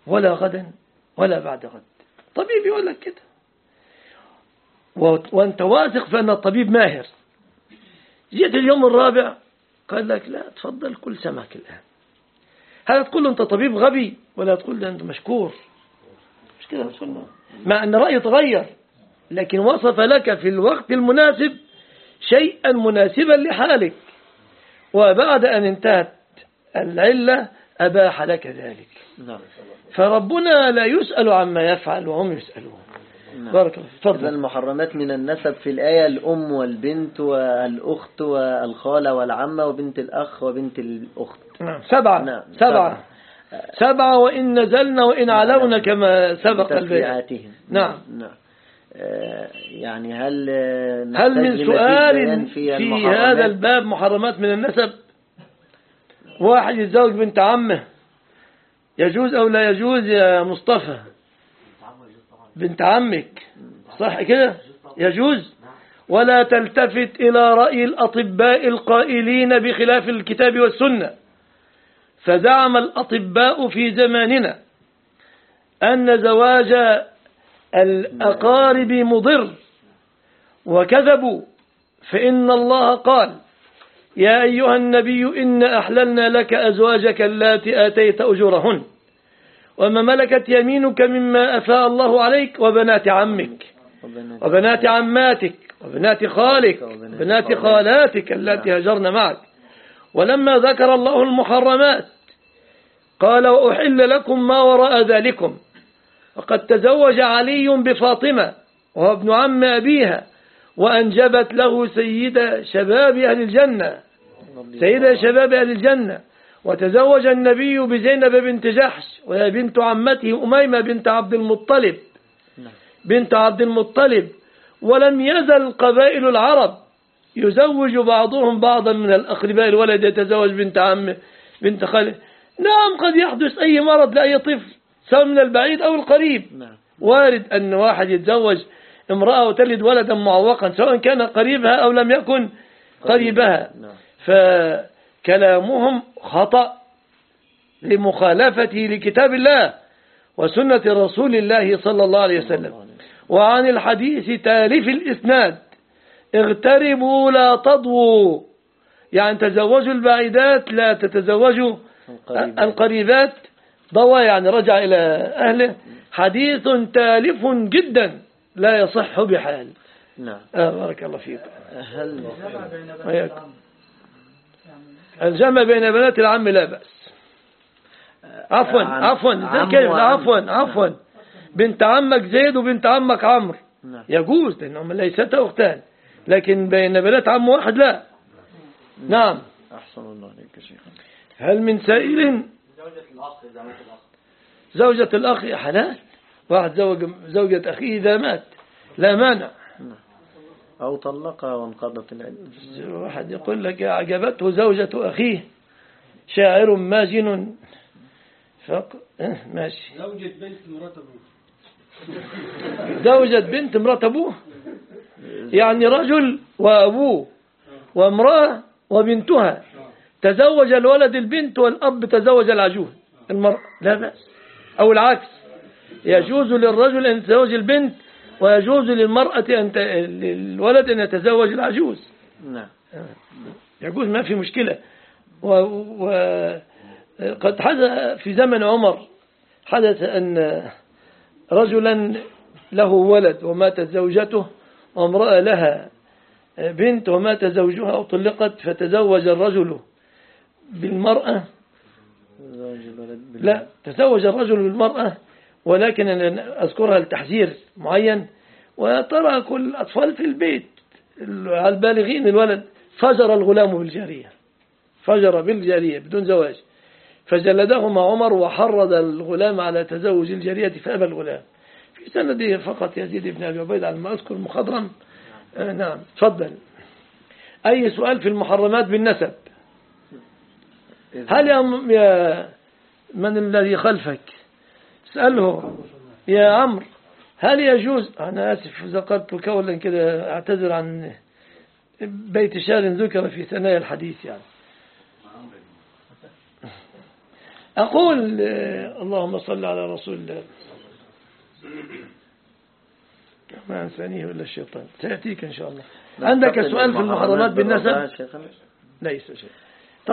ولا غدا ولا بعد غد. طبيب يقول لك كده. وأنت واثق في أن الطبيب ماهر. جيت اليوم الرابع قال لك لا تفضل كل سمك الآن. هل تقول له أنت طبيب غبي ولا تقول له أنت مشكور. مش كده مع أن رأيه تغير. لكن وصف لك في الوقت المناسب شيئا مناسبا لحالك وبعد أن انتهت العلة أباح لك ذلك. نعم. فربنا لا يسأل عما يفعل وهم يسألون. نعم. بارك الله تفضل. المحرمات من النسب في الآية الأم والبنت والأخت والخالة والعمة وبنت الأخ وبنت الأخت. نعم. سبعة. نعم. سبعة. سبعة. وإن نزلنا وإن علونا كما سبق البيان. نعم. نعم. يعني هل آه، هل من سؤال في المحرمات؟ هذا الباب محرمات من النسب؟ واحد يتزوج بنت عمه يجوز أو لا يجوز يا مصطفى؟ بنت عمك صح كده؟ يجوز؟ ولا تلتفت إلى رأي الأطباء القائلين بخلاف الكتاب والسنة. فزعم الأطباء في زماننا أن زواج الأقارب مضر. وكذبوا فإن الله قال يا أيها النبي إن أحللنا لك أزواجك اللاتي آتيت أجورهن وما ملكت يمينك مما أفاء الله عليك وبنات عمك وبنات عماتك وبنات خالك وبنات خالاتك. خالاتك اللاتي هجرن معك. ولما ذكر الله المحرمات قال وأحل لكم ما وراء ذلكم. وقد تزوج علي بفاطمة وهو ابن عم أبيها وأنجبت له سيد شباب أهل الجنة. سيدة شباب أهل الجنة. وتزوج النبي بزينب بنت جحش وهي بنت عمته أميمة بنت عبد المطلب. نعم. بنت عبد المطلب. ولم يزل قبائل العرب. يزوج بعضهم بعضا من الأقرباء الولد يتزوج بنت عمه بنت خاله نعم قد يحدث أي مرض لأي طفل. سواء من البعيد أو القريب. نعم. وارد أن واحد يتزوج امرأة وتلد ولدا معوقا سواء كان قريبها أو لم يكن قريبها. نعم. فكلامهم خطأ لمخالفته لكتاب الله وسنة رسول الله صلى الله عليه وسلم. وعن الحديث تالف الإسناد اغتربوا لا تضووا. يعني تزوجوا البعيدات لا تتزوجوا القريبات. ضوى يعني رجع إلى أهله. حديث تالف جدا لا يصح بحال. نعم. آه بارك الله فيك. هل. الجمع بين بنات العم. لا بأس. عفوا عم- عفوا وعم. عفوا عفوا. بنت عمك زيد وبنت عمك عمرو. نعم. يجوز لأنهم ليستا أختان. لكن بين بنات عم واحد لا. نعم. أحسن الله عليك شيخ. هل من سائل زوجة الأخ إذا مات الأخ. زوجة الأخ حلال واحد زوج زوجة أخيه إذا مات. لا مانع. أو طلقها وانقضت العدة واحد يقول لك أعجبته زوجة أخيه. شاعر ماجن. فق... آه ماشي. زوجة بنت مرات أبوه. زوجة بنت مرات أبوه؟ يعني رجل وأبوه وامرأة وبنتها. تزوج الولد البنت والأب تزوج العجوز. المرأة لا بأس. أو العكس. يجوز للرجل أن يتزوج البنت ويجوز للمرأة أن ت... للولد أن يتزوج العجوز. نعم. يجوز ما في مشكلة. وقد حدث في زمن عمر حدث أن رجلا له ولد وماتت زوجته وامرأة لها بنت ومات زوجها وطلقت فتزوج الرجل بالمرأة. لا تزوج الرجل بالمرأة ولكن أنا أذكرها لتحذير معين. وترى كل الأطفال في البيت البالغين الولد فجر الغلام بالجارية. فجر بالجارية بدون زواج. فجلدهما عمر وحرض الغلام على تزوج الجارية فأبى الغلام. في سنده فقط يزيد بن أبي عبيد على ما أذكر مخضرا آه نعم تفضل. أي سؤال في المحرمات بالنسب؟ هل يا, من الذي خلفك؟ اسأله يا عمرو هل يجوز؟ أنا آسف ذكرت قولا كده أعتذر عن بيت شعر ذكر في ثنايا الحديث يعني. أقول اللهم صل على رسول الله. ما أنسانيه إلا الشيطان. سيأتيك إن شاء الله. عندك سؤال في المحرمات بالنسب. ليس شيء.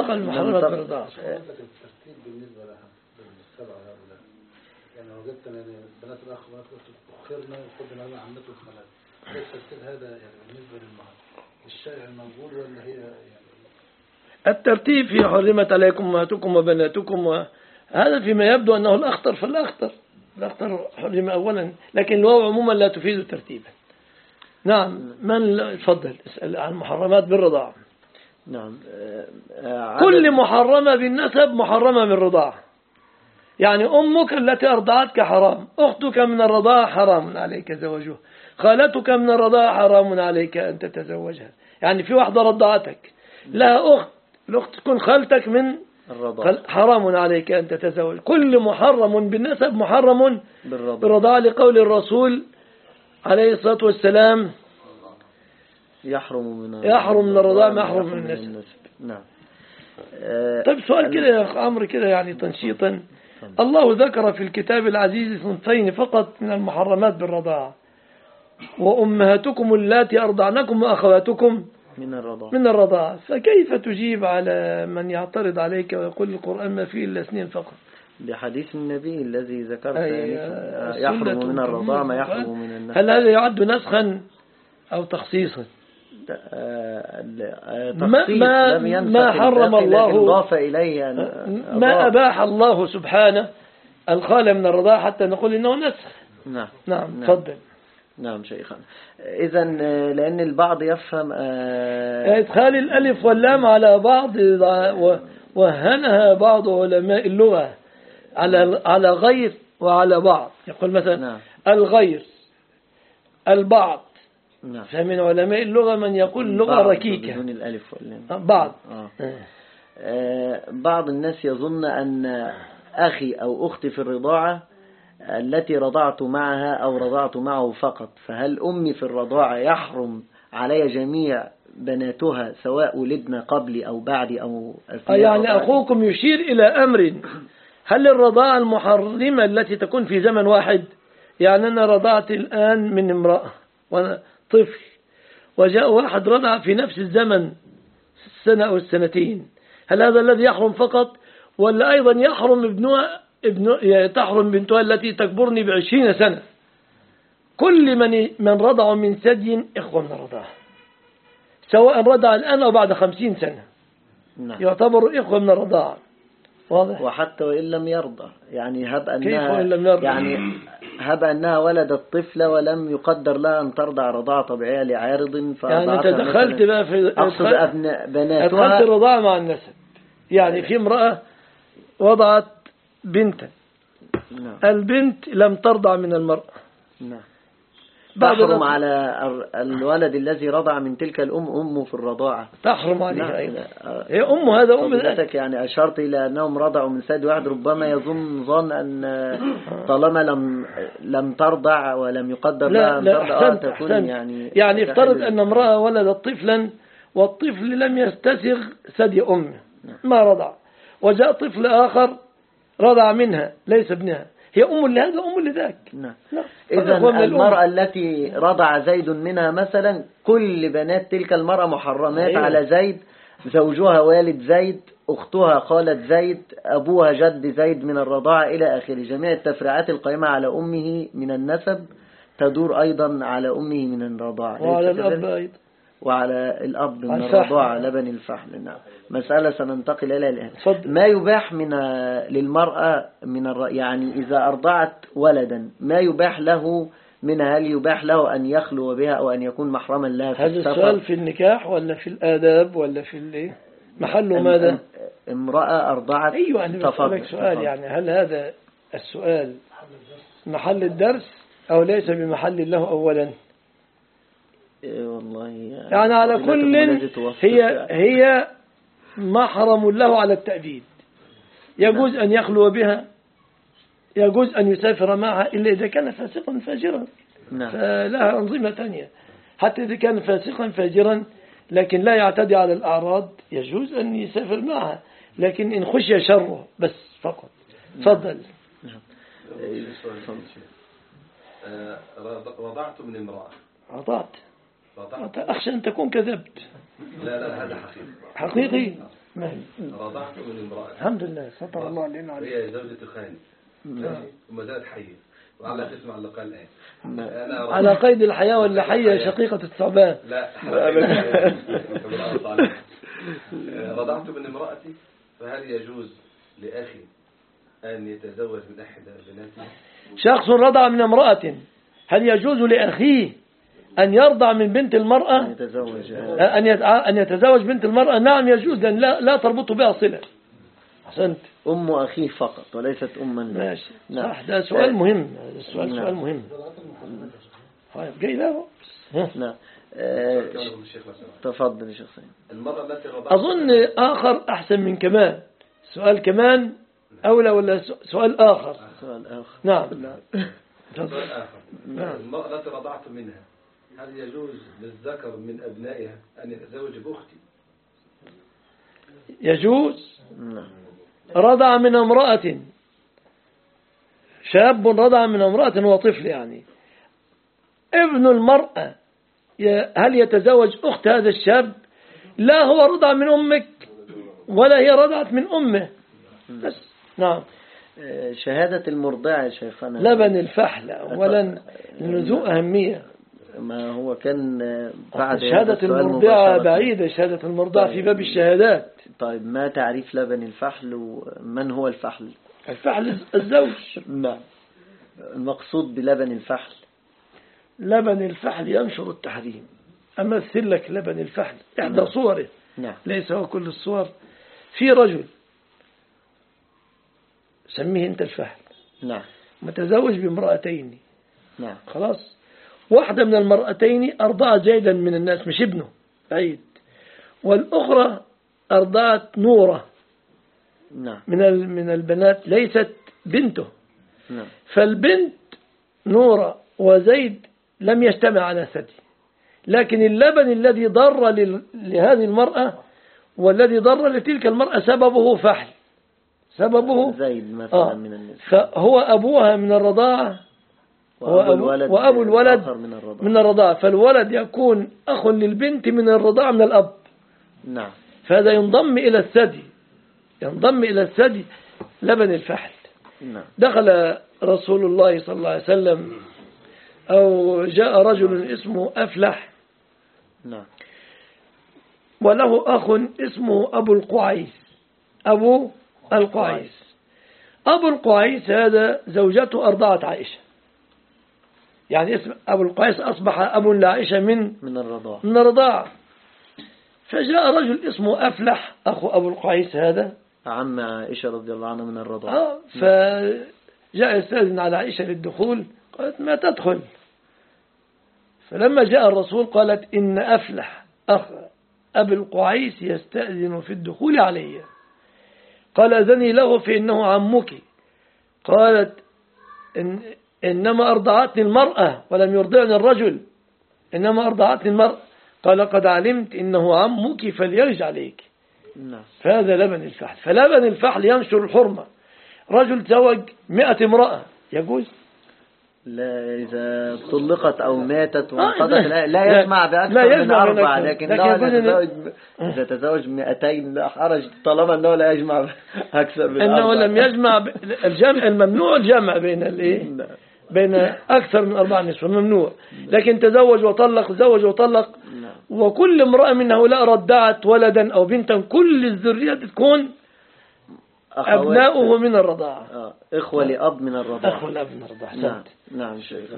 تقل المحرمات عندك الترتيب بالنسبة لها للسبعة هؤلاء. يعني وجدت أن بنات الأخ بنات الأخت أخرنا وقدنا أنا عمته الثلاث كيف الترتيب هذا يعني بالنسبة للمهر الشائع الموجود ولا هي يعني؟ الترتيب في حرمت عليكم أمهاتكم وبناتكم وهذا فيما يبدو أنه الأخطر فالأخطر الأخطر حرم أولا. لكن الواو عموما لا تفيد ترتيبا. نعم من لا- تفضل اسأل عن محرمات بالرضاعة. نعم. آه، كل محرمة بالنسب محرمة بالرضاعة يعني أمك التي أرضعتك حرام أختك من الرضاعة حرام عليك زواجها خالتك من الرضاعة حرام عليك أن تتزوجها. يعني في واحدة رضعتك. لها أخت الأخت تكون خالتك من الرضاعة حرام عليك أن تتزوج. كل محرم بالنسب محرم بالرضاعة لقول الرسول عليه الصلاة والسلام يحرم من يحرم من الرضاعة ما يحرم من النسب. نعم. آه، طيب سؤال كده يا أخ عمرو كده يعني تنشيطا. الله ذكر في الكتاب العزيز ثنتين فقط من المحرمات بالرضاعة. وأمهاتكم اللاتي أرضعنكم وأخواتكم من الرضاعة. من الرضاعة. فكيف تجيب على من يعترض عليك ويقول القرآن ما فيه إلا اثنين فقط؟ بحديث النبي الذي ذكرت آه، سنة يحرم من الرضاعة ما يحرم من النسب. هل هذا يعد نسخا أو تخصيصا؟ آه، آه، ما- تخصيص ما- ينسخ ما حرم الله- إليه ما. أباح الله سبحانه الخالة من الرضاعة حتى نقول إنه نسخ نعم نعم نعم. تفضل نعم شيخنا إذا لأن البعض يفهم آه، إدخال الألف واللام على بعض وهنها بعض علماء اللغة على على غير وعلى بعض يقول مثلا نعم. الغير البعض فمن علماء اللغة من يقول اللغة بعض ركيكة. بدون الألف واللام. بعض. آه. آه، بعض الناس يظن أن أخي أو أختي في الرضاعة التي رضعت معها أو رضعت معه فقط فهل أمي في الرضاعة يحرم علي جميع بناتها سواء ولدن قبلي أو بعدي أو أثناء يعني؟ أخوكم يشير إلى أمر. هل الرضاعة المحرمة التي تكون في زمن واحد؟ يعني أنا رضعت الآن من امرأة وأنا طفل وجاء واحد رضع في نفس الزمن السنة أو السنتين هل هذا الذي يحرم فقط ولا أيضا يحرم ابنها ابن تحرم بنتها التي تكبرني بعشرين سنة؟ كل من من رضع من ثدي إخوة من الرضاعة سواء رضع الآن أو بعد خمسين سنة. نعم. يعتبر إخوة من الرضاعة واضح. وحتى وإن لم يرضى. يعني هب كيف أنها وإن لم يرضى؟ يعني هب أنها ولدت طفلة ولم يقدر لها أن ترضع رضاعة طبيعية لعارض يعني أنت دخلت بقى في أقصد أبناء بناتها. الرضاعة مع النسب. يعني في امرأة وضعت بنتا. نعم. البنت لم ترضع من المرأة. نعم. تحرم. على ال- الولد الذي رضع من تلك الأم أمه في الرضاعة. تحرم نعم. عليها أيضا. هي أم هذا أم فضيلتك يعني أشرت إلى أنهم رضعوا من ثدي واحد. ربما يظن ظن أن طالما لم لم ترضع ولم يقدر لها لا لا ترضع آه، أحسنت تكون أحسنت. يعني يعني افترض أن امرأة ولدت طفلا والطفل لم يستسغ ثدي أمه. ما رضع. وجاء طفل آخر رضع منها ليس ابنها. هي أم لهذا أم لذاك نعم. إذا. المرأة التي رضع زيد منها مثلا كل بنات تلك المرأة محرمات أيوة. على زيد زوجها والد زيد أختها خالة زيد أبوها جد زيد من الرضاعة إلى آخره جميع التفريعات القائمة على أمه من النسب تدور أيضا على أمه من الرضاعة وعلى الأب؟ أيضا وعلى الأب من. الرضاعة لبن الفحل. نعم. مسألة سننتقل إليها الآن. ما يباح من للمرأة من الر... يعني إذا أرضعت ولدا ما يباح له من هل يباح له أن يخلو بها أو أن يكون محرما لها في هذا السؤال في النكاح ولا في الآداب ولا في الايه محله أم- ماذا؟ امرأة أرضعت أيوة أنا بسألك سؤال تفضل. يعني هل هذا السؤال محل الدرس أو ليس بمحل له أولا؟ إيه والله يعني على فضيلتكم كل هي يعني. هي محرم له على التأبيد يجوز أن يخلو بها يجوز أن يسافر معها إلا إذا كان فاسقا فاجرا. نعم. فلها أنظمة تانية حتى إذا كان فاسقا فاجرا لكن لا يعتدي على الأعراض يجوز أن يسافر معها. لكن إن خشي شره بس فقط. تفضل. آه، رض- رضعت من امرأة. رضعت. أخشى أن تكون كذبت. لا لا هذا حقيقي. حقيقي. رضعت من امرأة الحمد لله ستر الله علينا عليك. وهي زوجة خالي. ماشي؟ وما زالت حية. وعلى تسمع اللقاء الآن. أنا رضعت- على قيد الحياة ولا حية شقيقة الثعبان؟ لا لا رضعت من امرأتي فهل يجوز لأخي أن يتزوج من أحد بناتي شخص رضع من امرأة هل يجوز لأخيه أن يرضع من بنت المرأة يتزوج. أن يت- أن يتزوج بنت المرأة. نعم يجوز لأن لا, لا تربط بها صلة. أحسنت. أم أخيه فقط وليست أما. ماشي. نعم. صح ده سؤال مهم. هذا السؤال نعم. سؤال مهم. طيب جاي له. نعم. آه، تفضل يا شيخ سعيد المرأة التي رضعت. أظن آخر أحسن من كمان. سؤال كمان أولى ولا س- سؤال آخر؟ سؤال آخر. نعم. سؤال آخر. نعم. المرأة التي رضعت منها. هل يجوز للذكر من أبنائها أن يتزوج بأختي؟ يجوز. نعم. رضع من امرأة. شاب رضع من امرأة وطفل يعني. ابن المرأة هل يتزوج أخت هذا الشاب؟ لا هو رضع من أمك ولا هي رضعت من أمه. بس نعم. آه، شهادة المرضعة يا شيخنا. لبن الفحل أولا ذو أهمية. ما هو كان بعد شهادة المرضعة. بعيدة شهادة المرضعة في باب الشهادات. طيب ما تعريف لبن الفحل ومن هو الفحل؟ الفحل الزوج. نعم المقصود بلبن الفحل. لبن الفحل ينشر التحريم. أمثل لك لبن الفحل. إحدى صوره. نعم. ليس هو كل الصور. في رجل. سميه أنت الفحل. نعم. متزوج بامرأتين. نعم. خلاص؟ واحدة من المرأتين أرضعت جيدا من الناس مش ابنه بعيد. والأخرى أرضعت نورة. نعم. من من البنات ليست بنته. نعم. فالبنت نورة وزيد لم يجتمع على ثدي. لكن اللبن الذي ضر لهذه المرأة والذي ضر لتلك المرأة سببه فحل. سببه زيد مثلا آه. من النساء فهو أبوها من الرضاعة وأبو وأبو- الولد من الرضاعة فالولد يكون أخ للبنت من الرضاعة من الأب. نعم. فهذا ينضم إلى الثدي. ينضم إلى الثدي لبن الفحل. نعم. دخل رسول الله صلى الله عليه وسلم أو جاء رجل اسمه أفلح. نعم. وله أخ اسمه أبو القعيس. أبو القعيس. أبو القعيس هذا زوجته أرضعت عائشة. يعني اسم أبو القعيس أصبح أب لعائشة من من الرضاعة من الرضاعة فجاء رجل اسمه أفلح أخو أبو القعيس هذا. عم عائشة رضي الله عنها من الرضاعة آه فجاء يستأذن على عائشة للدخول قالت ما تدخل؟ فلما جاء الرسول قالت إن أفلح أخ أبي القعيس يستأذن في الدخول علي. قال أذني له فإنه عمك. قالت إن إنما أرضعتني المرأة ولم يرضعني الرجل. إنما أرضعتني المرأة قال قد علمت إنه عمك فليرج عليك. نعم. فهذا لبن الفحل. فلبن الفحل ينشر الحرمة. رجل تزوج مئة امرأة. يجوز؟ لا إذا طلقت أو ماتت آه، وانقضت لا- لا, يجمع بأكثر لا من يجمع بين أربعة. لكن لكن تزوج إذا تزوج 200 لا حرج. طالما أنه لا يجمع أكثر من أربعة. لم يجمع الجمع الممنوع الجمع بين الإيه نعم. بين أكثر من أربع نسوة ممنوع لكن تزوج وطلق تزوج وطلق نعم. وكل امرأة من هؤلاء ردعت ولدا أو بنتا كل الذرية تكون أبناؤه من الرضاعة آه. إخوة لأب من الرضاعة أخو الأب من الرضاعة نعم. نعم شيخ.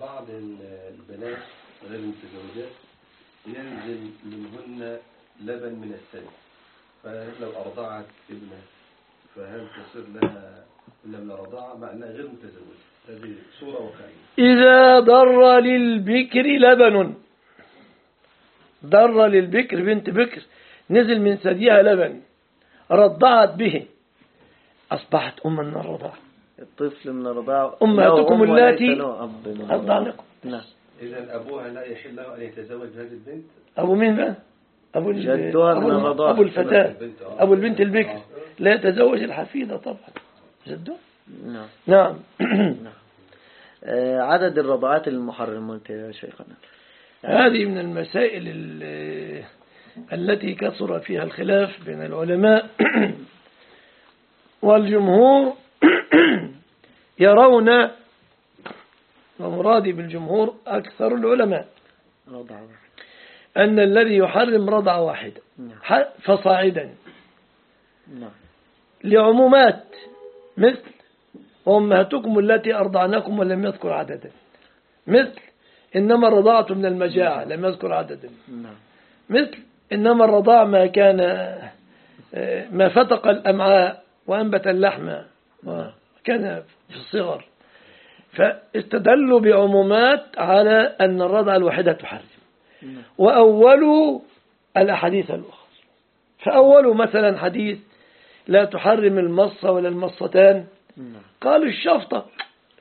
بعض ال- البنات غير المتزوجات ينزل منهن لبن من الثدي فلو أرضعت ابنة فهل تصير لها إلا من الرضاعة مع أنها غير متزوجة هذه صورة واقعية. إذا ضر للبكر لبن. ضر للبكر بنت بكر. نزل من ثديها لبن. رضعت به. أصبحت أما من الرضاعة الطفل من الرضاعة أمهاتكم أم اللاتي الرضاعة. أرضعنكم نعم. إذا أبوها لا يحل له أن يتزوج هذه البنت. أبو مين بقى؟ أبو جدها من أبو, الرضاعة. أبو الفتاة. أبو البنت. البكر. لا يتزوج الحفيدة طبعا. جده نعم. نعم. آه، عدد الرضاعات المحرمة يا شيخنا. هذه من المسائل ال- التي كثر فيها الخلاف بين العلماء. والجمهور يرون ومرادي بالجمهور أكثر العلماء أن الذي يحرم رضع واحدة نعم. فصاعدا. نعم. لعمومات مثل أمهاتكم التي أرضعنكم ولم يذكر عددا مثل إنما الرضاعة من المجاعة لم يذكر عددا نعم. مثل إنما الرضاع ما كان ما فتق الأمعاء وأنبت اللحم وكان في الصغر. فاستدلوا بعمومات على أن الرضع الواحدة تحرم. نعم. وأولوا الأحاديث الأخرى. فأولوا مثلا حديث لا تحرم المصة ولا المصتان. نعم. قالوا الشفطة.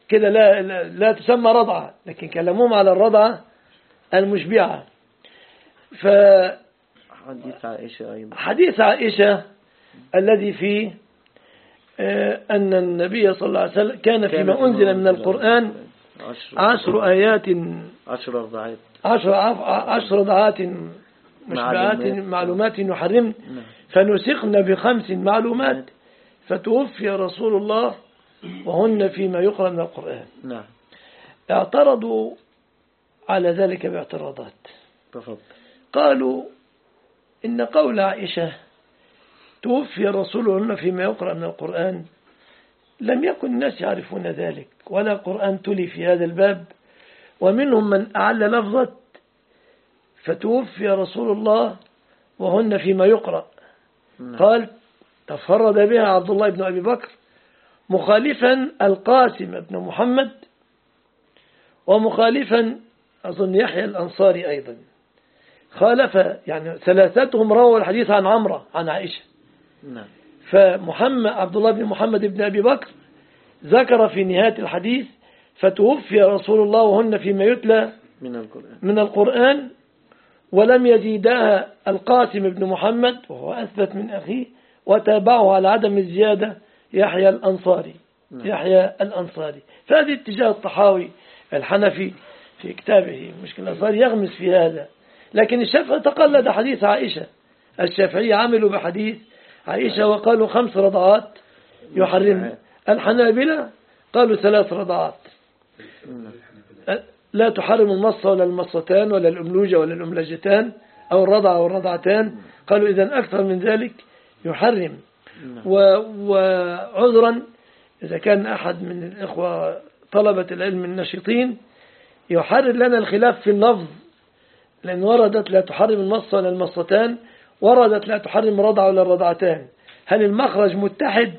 كده لا, لا, لا تسمى رضعة لكن كلموهم على الرضعة المشبعة. حديث عائشة أيضا. فحديث عائشة الذي فيه آه، أن النبي صلى الله عليه وسلم كان فيما أنزل من القرآن عشر. آيات. عشر رضاعات عشر, رضعات معلومات. معلومات يحرمن نعم. فنسخن بخمس معلومات فتوفي رسول الله وهن فيما يقرأ من القرآن. نعم. اعترضوا على ذلك باعتراضات. تفضل قالوا إن قول عائشة توفي رسولهن فيما يقرأ من القرآن لم يكن الناس يعرفون ذلك ولا قرآن تلي في هذا الباب ومنهم من أعل لفظة فتوفي رسول الله وهن فيما يقرأ. قال تفرد بها عبد الله بن أبي بكر مخالفا القاسم بن محمد ومخالفا أظن يحيى الأنصاري أيضا. خالف يعني ثلاثتهم رووا الحديث عن عمرة عن عائشة. نعم. فمحمد عبد الله بن محمد بن أبي بكر ذكر في نهاية الحديث فتوفي رسول الله وهن فيما يتلى من القرآن. من القرآن ولم يزيدها القاسم بن محمد وهو أثبت من أخيه وتابعه على عدم الزيادة يحيى الأنصاري. نعم. يحيى الأنصاري. فهذه اتجاه الطحاوي الحنفي في كتابه مشكلة الأنصاري يغمس في هذا. لكن الشافعي تقلد حديث عائشة. الشافعي عملوا بحديث عائشة وقالوا خمس رضعات يحرم الحنابلة قالوا ثلاث رضعات. نعم. لا تحرم المصة ولا المصتان ولا الأملوجة ولا الأملجتان أو الرضع والرضعتان قالوا إذا أكثر من ذلك يحرم. نعم. وعذرا إذا كان أحد من الإخوة طلبة العلم النشيطين يحرر لنا الخلاف في اللفظ لأن وردت لا تحرم المصة ولا المصتان وردت لا تحرم الرضع ولا الرضعتان. هل المخرج متحد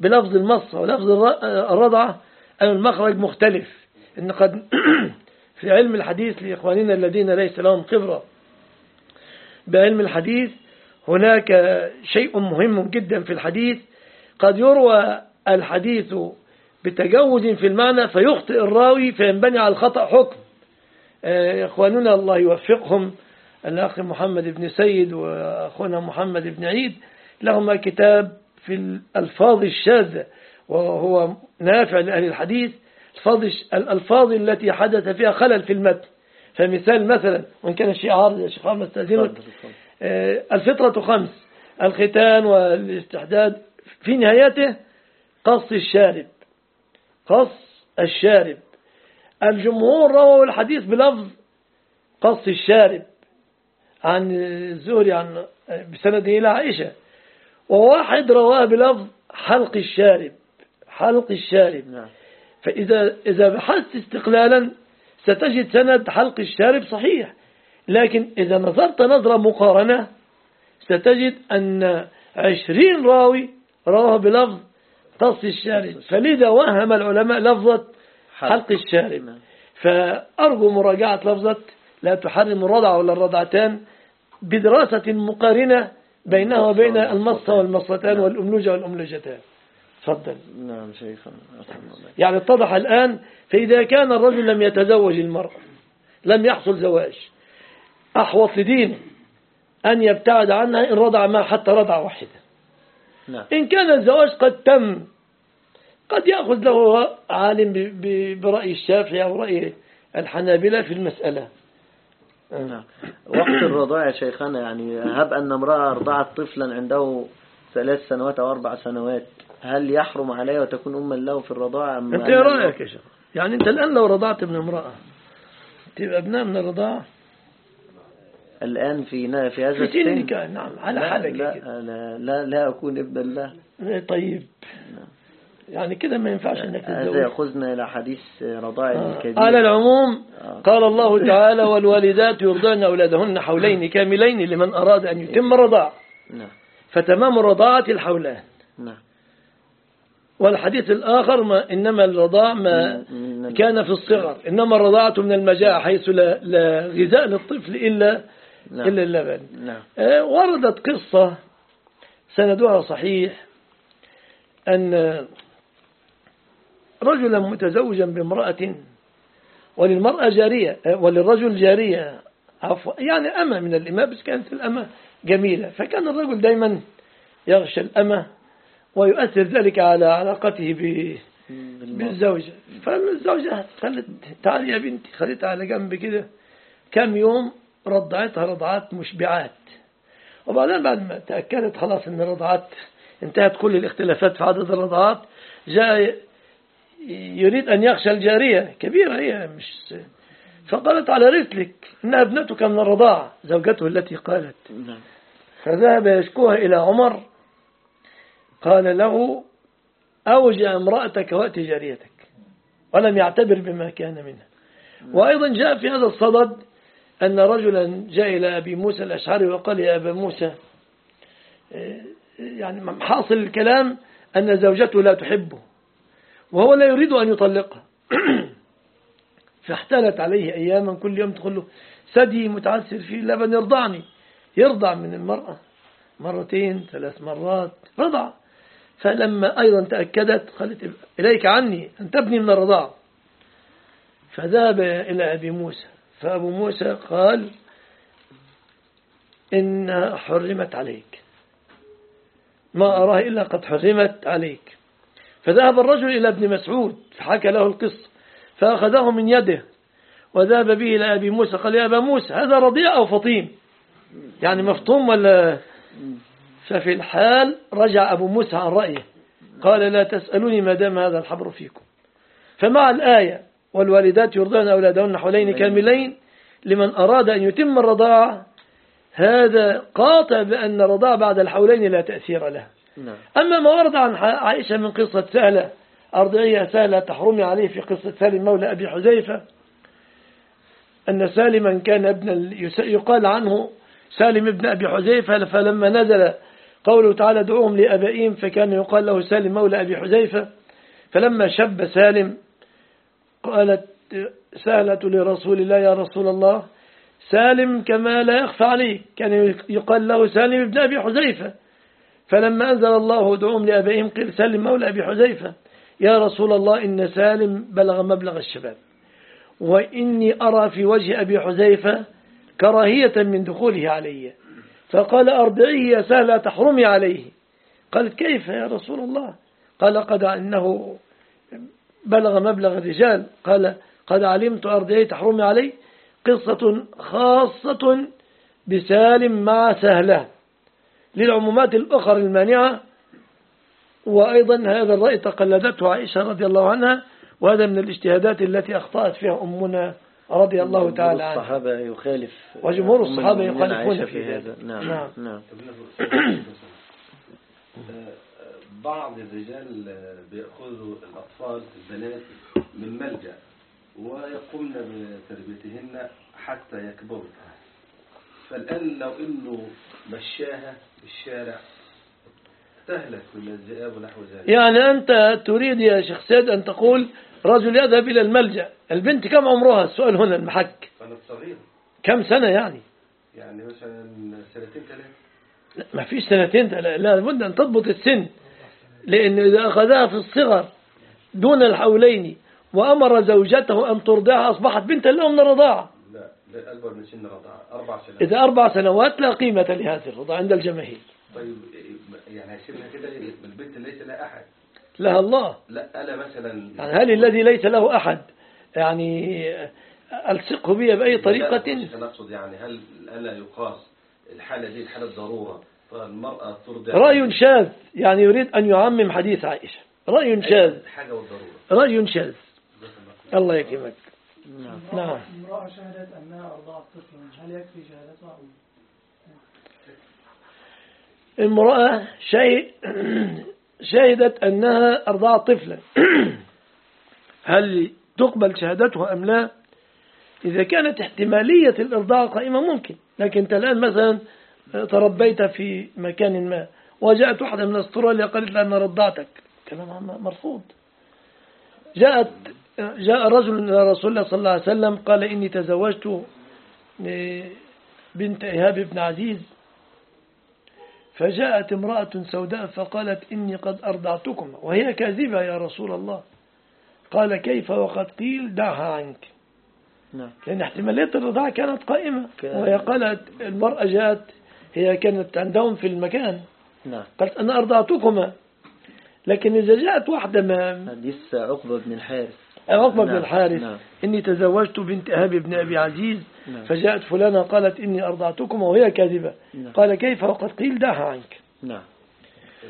بلفظ المصة ولفظ الر- الرضعة أم المخرج مختلف؟ إن قد في علم الحديث لإخواننا الذين ليس لهم خبرة. بعلم الحديث هناك شيء مهم جدا في الحديث. قد يروى الحديث بتجوز في المعنى فيخطئ الراوي فينبني على الخطأ حكم. آه، إخواننا الله يوفقهم. الأخ محمد بن سيد وأخونا محمد بن عيد لهما كتاب في الألفاظ الشاذة وهو نافع لأهل الحديث. الألفاظ التي حدث فيها خلل في المتن فمثال مثلا وإن كان الشيء عارض يا شيخ عمر استاذنك آه، الفطرة خمس الختان والاستحداد في نهايته قص الشارب. قص الشارب. الجمهور رووا الحديث بلفظ قص الشارب عن الزهري عن بسنده إلى عائشة. وواحد رواه بلفظ حلق الشارب. حلق الشارب. نعم. فإذا إذا بحثت استقلالا ستجد سند حلق الشارب صحيح. لكن إذا نظرت نظرة مقارنة ستجد أن عشرين راوي رواه بلفظ قص الشارب. فلذا وهم العلماء لفظة حلق. الشارب. نعم. فأرجو مراجعة لفظة لا تحرم الرضع ولا الرضعتان بدراسة مقارنة بينها وبين المصة والمصتان والأملوجة والأملوجتان. تفضل. نعم شيخنا يعني اتضح الآن فإذا كان الرجل لم يتزوج المرأة لم يحصل زواج أحوط لدينه أن يبتعد عنها إن رضع ما حتى رضع واحدة. نعم. إن كان الزواج قد تم قد يأخذ له عالم برأي الشافعي أو رأي الحنابلة في المسألة. نعم. وقت الرضاع يا شيخنا يعني هب أن امرأة أرضعت طفلا عنده ثلاث سنوات أو أربع سنوات هل يحرم عليها وتكون أما له في الرضاعة أم أنت إيه رأيك يا شيخ؟ يعني أنت الآن لو رضعت من امرأة تبقى ابناء من الرضاعة؟ الآن في في هذا في سنك نعم على لا, حالك لا, كده. لا, لا, لا أكون ابنا له طيب. يعني كده ما ينفعش إنك هذا تتزوج. يأخذنا إلى حديث رضاع آه. الكبير. على العموم آه. قال الله تعالى والوالدات يرضعن أولادهن حولين كاملين لمن أراد أن يتم الرضاعة نعم. فتمام الرضاعة الحولان. نعم. والحديث الآخر ما إنما الرضاع ما كان في الصغر. إنما الرضاعة من المجاعة حيث لا, لا غذاء للطفل إلا نعم. إلا اللبن. نعم. آه، وردت قصة سندها صحيح أن رجلا متزوجا بامرأة وللمرأة جارية آه، وللرجل جارية عفوا يعني أمة من الإماء بس كانت الأمة جميلة. فكان الرجل دايما يغشى الأمة ويؤثر ذلك على علاقته. بالزوجة. فالزوجة قالت تعالي يا بنتي خليتها على جنب كده كم يوم رضعتها رضعات مشبعات. وبعدين بعد ما تأكدت خلاص إن الرضعات انتهت كل الاختلافات في عدد الرضعات جاء يريد أن يخشى الجارية كبيرة هي مش فقالت على رسلك إنها ابنتك من الرضاعة زوجته التي قالت. نعم. فذهب يشكوها إلى عمر قال له أوجع امرأتك وأت جاريتك. ولم يعتبر بما كان منها. وأيضا جاء في هذا الصدد أن رجلا جاء إلى أبي موسى الأشعري وقال يا أبا موسى إيه، يعني حاصل الكلام أن زوجته لا تحبه وهو لا يريد أن يطلقها. فاحتالت عليه أياما كل يوم تقول له ثدي متعسر فيه لبن يرضعني يرضع من المرأة مرتين ثلاث مرات رضع. فلما أيضا تأكدت قالت إليك عني أن تبني من الرضاعة فذهب إلى أبي موسى. فأبو موسى قال إنها حرمت عليك. ما أراه إلا قد حرمت عليك. فذهب الرجل إلى ابن مسعود فحكى له القصة فأخذه من يده وذهب به إلى أبي موسى قال يا أبا موسى هذا رضيع أو فطيم؟ يعني مفطوم ولا؟ ففي الحال رجع أبو موسى عن رأيه. قال لا تسألوني ما دام هذا الحبر فيكم. فمع الآية والوالدات يرضعن أولادهن حولين كاملين لمن أراد أن يتم الرضاعة هذا قاطع بأن الرضاعة بعد الحولين لا تأثير له. نعم. أما ما ورد عن عائشة من قصة سهلة أرضعية سهلة تحرمي عليه في قصة سالم مولى أبي حذيفة أن سالما كان ابن يقال عنه سالم ابن أبي حذيفة فلما نزل قوله تعالى دعوهم لأبائهم فكان يقال له سالم مولى أبي حذيفة. فلما شب سالم قالت سهلة لرسول الله يا رسول الله سالم كما لا يخفى عليك. كان يقال له سالم ابن أبي حذيفة. فلما أنزل الله دعوهم لأبيهم قيل سالم مولى أبي حذيفة. يا رسول الله إن سالم بلغ مبلغ الشباب. وإني أرى في وجه أبي حذيفة كراهية من دخوله علي. فقال أرضعيه يا سهلة تحرمي عليه. قالت كيف يا رسول الله؟ قال قد أنه بلغ مبلغ الرجال. قال قد علمت أرضعيه تحرمي عليه. قصة خاصة بسالم مع سهلة. للعمومات الأخرى المانعة. وأيضا هذا الرأي تقلدته عائشة رضي الله عنها. وهذا من الاجتهادات التي أخطأت فيها أمنا رضي الله تعالى عنها الصحابة يخالف وجمهور أم الصحابة يخالفون في هذا. نعم نعم. نعم. آه، بعض الرجال آه، بيأخذوا الأطفال البنات من ملجأ ويقومن بتربيتهن حتى يكبرن. فالآن لو إنه مشاها في الشارع تهلك من الذئاب ونحو ذلك؟ يعني أنت تريد يا شيخ سيد أن تقول رجل يذهب إلى الملجأ. البنت كم عمرها؟ السؤال هنا المحك. كم سنة يعني؟ يعني مثلا سنتين ثلاثة لا، ما فيش سنتين لا لا بد أن تضبط السن. لأن إذا أخذها في الصغر دون الحولين وأمر زوجته أن ترضعها أصبحت بنتا له من الرضاعة لا أكبر من سن رضاعة. أربع سنوات. إذا أربع سنوات لا قيمة لهذه الرضاعة عند الجماهير. طيب يعني هيسيبها كده البنت ليس لها أحد. لها الله. لا أنا مثلا. يعني هل الذي ليس له أحد يعني ألصقه بي بأي طريقة؟ أنا أقصد يعني هل ألا يقاس الحالة دي الحالة ضرورة فالمرأة ترضع. رأي شاذ يعني يريد أن يعمم حديث عائشة. رأي شاذ. حاجة والضرورة. رأي شاذ. الله يكرمك. نعم. نعم. امرأة شهدت أنها أرضعت طفلا. هل يكفي شهادتها أو امرأة شهد شهدت أنها أرضعت طفلا. هل تقبل شهادتها أم لا؟ إذا كانت احتمالية الإرضاع قائمة ممكن. لكن أنت الآن مثلا تربيت في مكان ما وجاءت واحدة من أستراليا قالت لها أنا رضعتك. كلام مرفوض. جاءت جاء رجل إلى رسول الله صلى الله عليه وسلم قال إني تزوجت بنت إيهاب بن عزيز. فجاءت امرأة سوداء فقالت إني قد أرضعتكم وهي كاذبة يا رسول الله. قال كيف وقد قيل؟ دعها عنك. نعم. لأن احتمالية الرضاعة كانت قائمة. وهي قالت المرأة جاءت هي كانت عندهم في المكان. نعم. قالت أنا أرضعتكما. لكن إذا جاءت واحدة ما حديث عقبة بن الحارث. عقبة بن نعم، الحارث. نعم. إني تزوجت بنت أهاب بن أبي عزيز نعم. فجاءت فلانة قالت إني أرضعتكما وهي كاذبة. نعم. قال كيف؟ وقد قيل دعها عنك. نعم.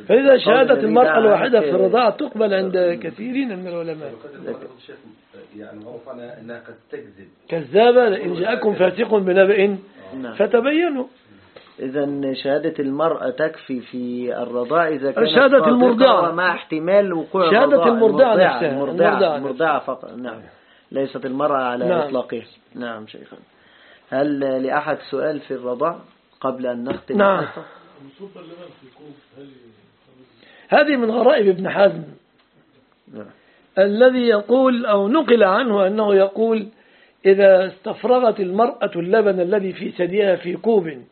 فإذا شهادة الذي المرأة الواحدة في الرضاعة تقبل عند كثيرين من العلماء. يعني معروف أنها قد تكذب. كذابة إن جاءكم فاسق بنبأ نعم. فتبينوا. إذا شهادة المرأة تكفي في الرضاع إذا كانت شهادة المرضعة. مع احتمال وقوع شهادة الرضاع. المرضعة المرضعة. المرضعة, المرضعة فقط نعم ليست المرأة على نعم. إطلاقها نعم شيخنا هل لأحد سؤال في الرضاع قبل أن نختم نعم. هذه من غرائب ابن حزم نعم الذي يقول أو نقل عنه أنه يقول إذا استفرغت المرأة اللبن الذي في ثديها في كوب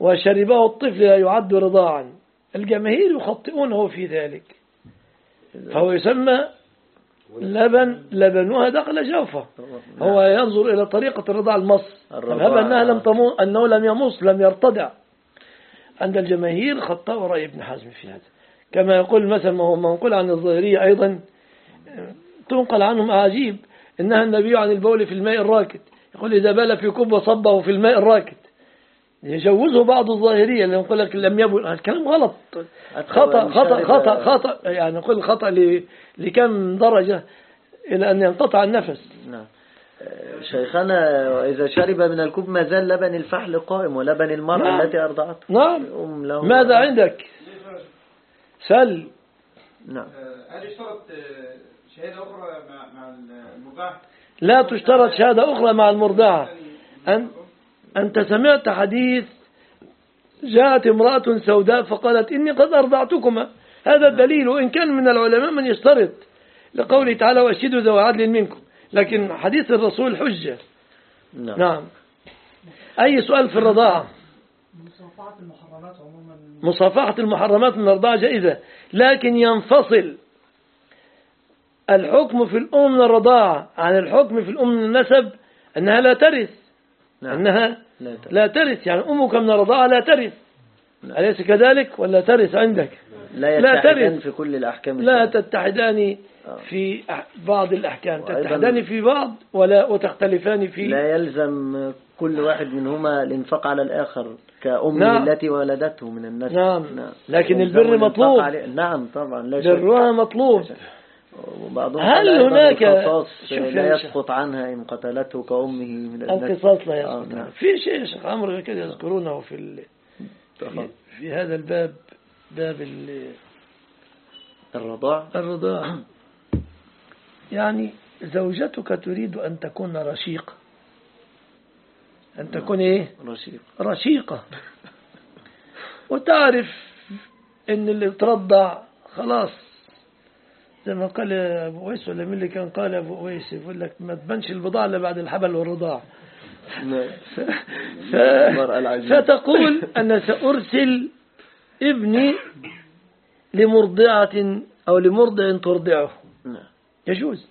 وشربه الطفل لا يعد رضاعا. الجماهير يخطئونه في ذلك. فهو يسمى لبن لبنها دخل جوفة. هو ينظر إلى طريقة الرضاع المص. هب أنها لم تمو أنه لم يمص لم يرتدع. عند الجماهير خطأ رأي ابن حزم في هذا. كما يقول مثلا ما هو منقول عن الظاهرية أيضا تنقل عنهم أعاجيب. إنها النبي عن البول في الماء الراكد. يقول إذا بال في كوب وصبه في الماء الراكد. يجوزه بعض الظاهرية اللي يقول لك لم يبل هذا الكلام غلط. خطأ خطأ خطأ خطأ يعني نقول خطأ ل- لكم درجة إلى أن ينقطع النفس. نعم. شيخنا إذا شرب من الكوب ما زال لبن الفحل قائم ولبن المرأة نعم. التي أرضعته. نعم. أم له ماذا عندك؟ سل. نعم. هل يشترط شهادة أخرى مع مع المرضعة؟ لا تشترط شهادة أخرى مع المرضعة. أن أنت سمعت حديث جاءت امرأة سوداء فقالت إني قد أرضعتكما. هذا الدليل وإن كان من العلماء من يشترط لقوله تعالى وأشهدوا ذوي عدل منكم. لكن حديث الرسول حجة. نعم. نعم. أي سؤال في الرضاعة؟ مصافحة المحرمات عموما. مصافحة المحرمات من الرضاعة جائزة. لكن ينفصل الحكم في الأم من الرضاعة عن الحكم في الأم من النسب أنها لا ترث. نعم. أنها لا ترث. لا ترث يعني أمك من الرضاعة لا ترث أليس كذلك ولا ترث عندك لا لا ترث. في كل الأحكام لا. تتحدان آه. في بعض الأحكام تتحدان في بعض ولا وتختلفان في لا يلزم كل واحد منهما الإنفاق على الآخر كأمه نعم. التي ولدته من النسل نعم. لكن يلزم البر مطلوب. نعم طبعا لا برها مطلوب وبعضهم هل هناك- شوف لا. يسقط عنها إن قتلته كأمه من القصاص لا آه، يسقط نعم. في شيء يا شيخ عمرو غير كده يذكرونه في ال... في. في هذا الباب باب ال- الرضاع. الرضاعة يعني زوجتك تريد أن تكون رشيقة أن تكون إيه؟ رشيق. رشيقة. وتعرف إن اللي ترضع خلاص. زي ما قال أبو أويس ولا مين اللي كان قال أبو أويس؟ يقول لك ما تبانش البضاعة إلا بعد الحبل والرضاع ف... ف... العجيبة. فتقول أنا سأرسل ابني لمرضعة أو لمرضع ترضعه. نعم. يجوز.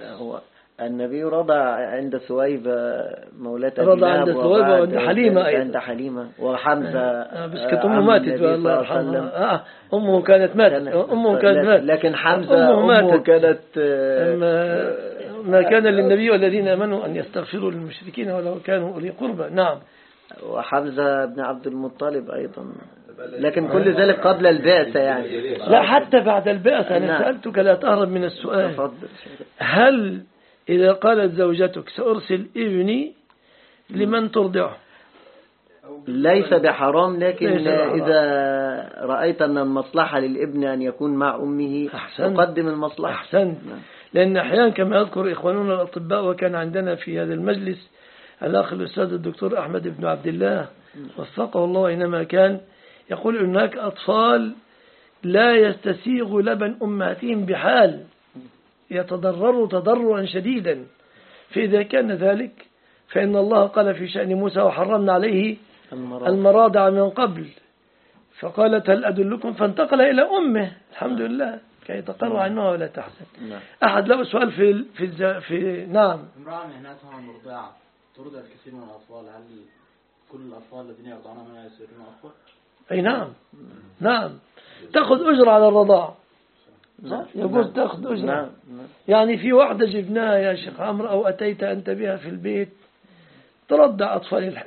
هو النبي رضع عند ثويبة مولاة أبي رضع عند ثويبة وعند حليمة أيضا. عند حليمة وحمزة آه بس آه، كانت عم أمه ماتت الله. يرحمها آه أمه كانت ماتت. كانت- أمه كانت لكن- ماتت. لكن حمزة أمه أمه ماتت. كانت آه، ما, ما كان للنبي والذين آمنوا أن يستغفروا للمشركين ولو كانوا أولي قربى. نعم. وحمزة بن عبد المطلب أيضا. لكن كل ذلك قبل البعثة يعني. لا حتى بعد البعثة. أنا نعم. سألتك لا تهرب من السؤال. تفضل. هل إذا قالت زوجتك سأرسل ابني لمن ترضعه ليس بحرام لكن ليس بحرام. إذا رأيت أن المصلحة للابن أن يكون مع أمه أحسنت. تقدم المصلحة أحسنت نعم. لأن أحيانا كما يذكر إخواننا الأطباء وكان عندنا في هذا المجلس الأخ الأستاذ الدكتور أحمد بن عبد الله وفقه الله أينما كان يقول هناك أطفال لا يستسيغ لبن أمهاتهم بحال يتضرروا تضررا شديدا. فإذا كان ذلك فإن الله قال في شأن موسى وحرمنا عليه المراضع من قبل. فقالت هل أدلكم؟ فانتقل إلى أمه. الحمد لله. كي تقر عينها ولا تحزن. نعم. أحد له سؤال في في الز- في نعم. امرأة مهنتها مرضعة. ترضع الكثير من الأطفال. هل كل الأطفال الذين يرضعون منها يصيرون أطفال؟ أي نعم. نعم. تأخذ أجرة على الرضاعة؟ يجوز تأخذ أجرة. نعم نعم. يعني في واحدة جبناها يا شيخ عمرو أو أتيت أنت بها في البيت ترضع أطفال الح...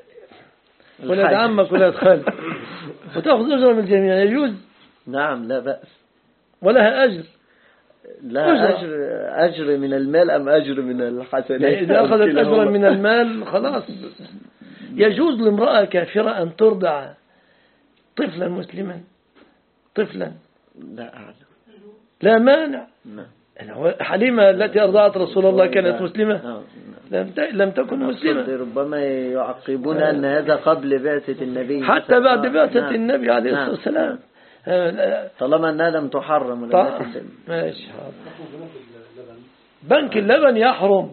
ولاد. عمك ولاد خالك. وتأخذ أجرة من الجميع يجوز؟ نعم لا بأس. ولها أجر. لا أجرة. أجر أجر من المال أم أجر من الحسنات؟ إذا أخذت؟ أجرا من المال خلاص. يجوز لامرأة كافرة أن ترضع طفلا مسلما؟ طفلا. لا أعلم لا مانع. نعم. حليمة التي أرضعت رسول الله كانت نعم. مسلمة. نعم. لم تكن مسلمة. ربما يعقبون أن هذا قبل بعثة النبي حتى بعد بعثة. النبي عليه الصلاة. والسلام. آه، طالما أنها لم تحرم ماشي بنك اللبن يحرم.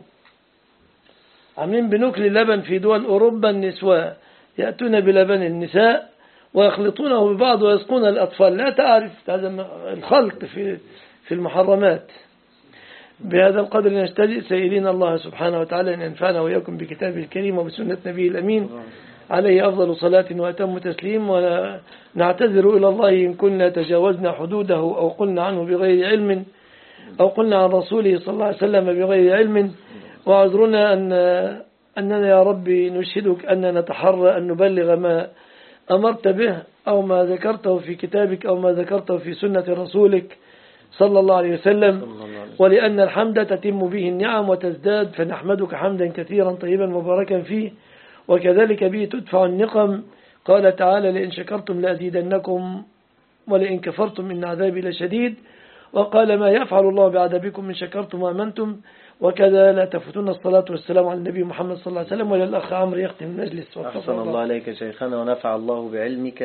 عاملين بنوك للبن في دول أوروبا النسوة. يأتون بلبن النساء. ويخلطونه ببعض ويسقون الأطفال. لا تعرف هذا الخلط في في المحرمات. بهذا القدر نجتهد سائلين الله سبحانه وتعالى أن ينفعنا وإياكم بكتابه الكريم وبسنة نبيه الأمين. عليه أفضل صلاة وأتم تسليم ونعتذر إلى الله إن كنا تجاوزنا حدوده أو قلنا عنه بغير علم أو قلنا عن رسوله صلى الله عليه وسلم بغير علم. وعذرنا أن أننا يا ربي نشهدك أن نتحرى أن نبلغ ما أمرت به أو ما ذكرته في كتابك أو ما ذكرته في سنة رسولك صلى الله عليه وسلم. ولأن الحمد تتم به النعم وتزداد فنحمدك حمدا كثيرا طيبا مباركا فيه وكذلك به تدفع النقم. قال تعالى لئن شكرتم لأزيدنكم ولئن كفرتم إن عذابي لشديد وقال ما يفعل الله بعذابكم إن شكرتم وأمنتم؟ وكذا لا تفوتون الصلاة والسلام على النبي محمد صلى الله عليه وسلم ولا الأخ عمرو يختم المجلس. أحسن الله. عليك شيخنا ونفع الله بعلمك.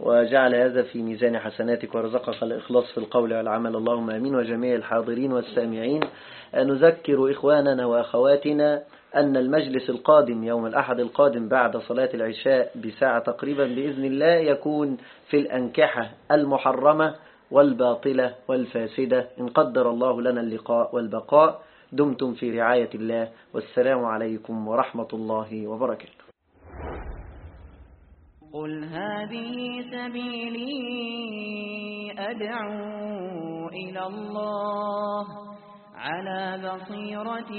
وجعل هذا في ميزان حسناتك ورزقك الإخلاص في القول والعمل. اللهم آمين. وجميع الحاضرين والسامعين نذكر إخواننا وأخواتنا أن المجلس القادم يوم الأحد القادم بعد صلاة العشاء بساعة تقريبا بإذن الله يكون في الأنكحة المحرمة والباطلة والفاسدة. إن قدر الله لنا اللقاء والبقاء. دمتم في رعاية الله والسلام عليكم ورحمة الله وبركاته. قل هذه سبيلي أدعو إلى الله. على بصيرة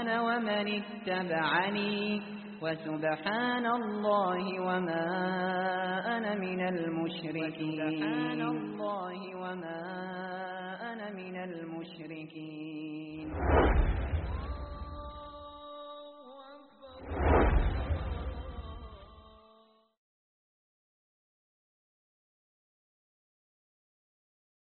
أنا ومن اتبعني. وسبحان الله وما أنا من المشركين. سبحان الله وما أنا من المشركين.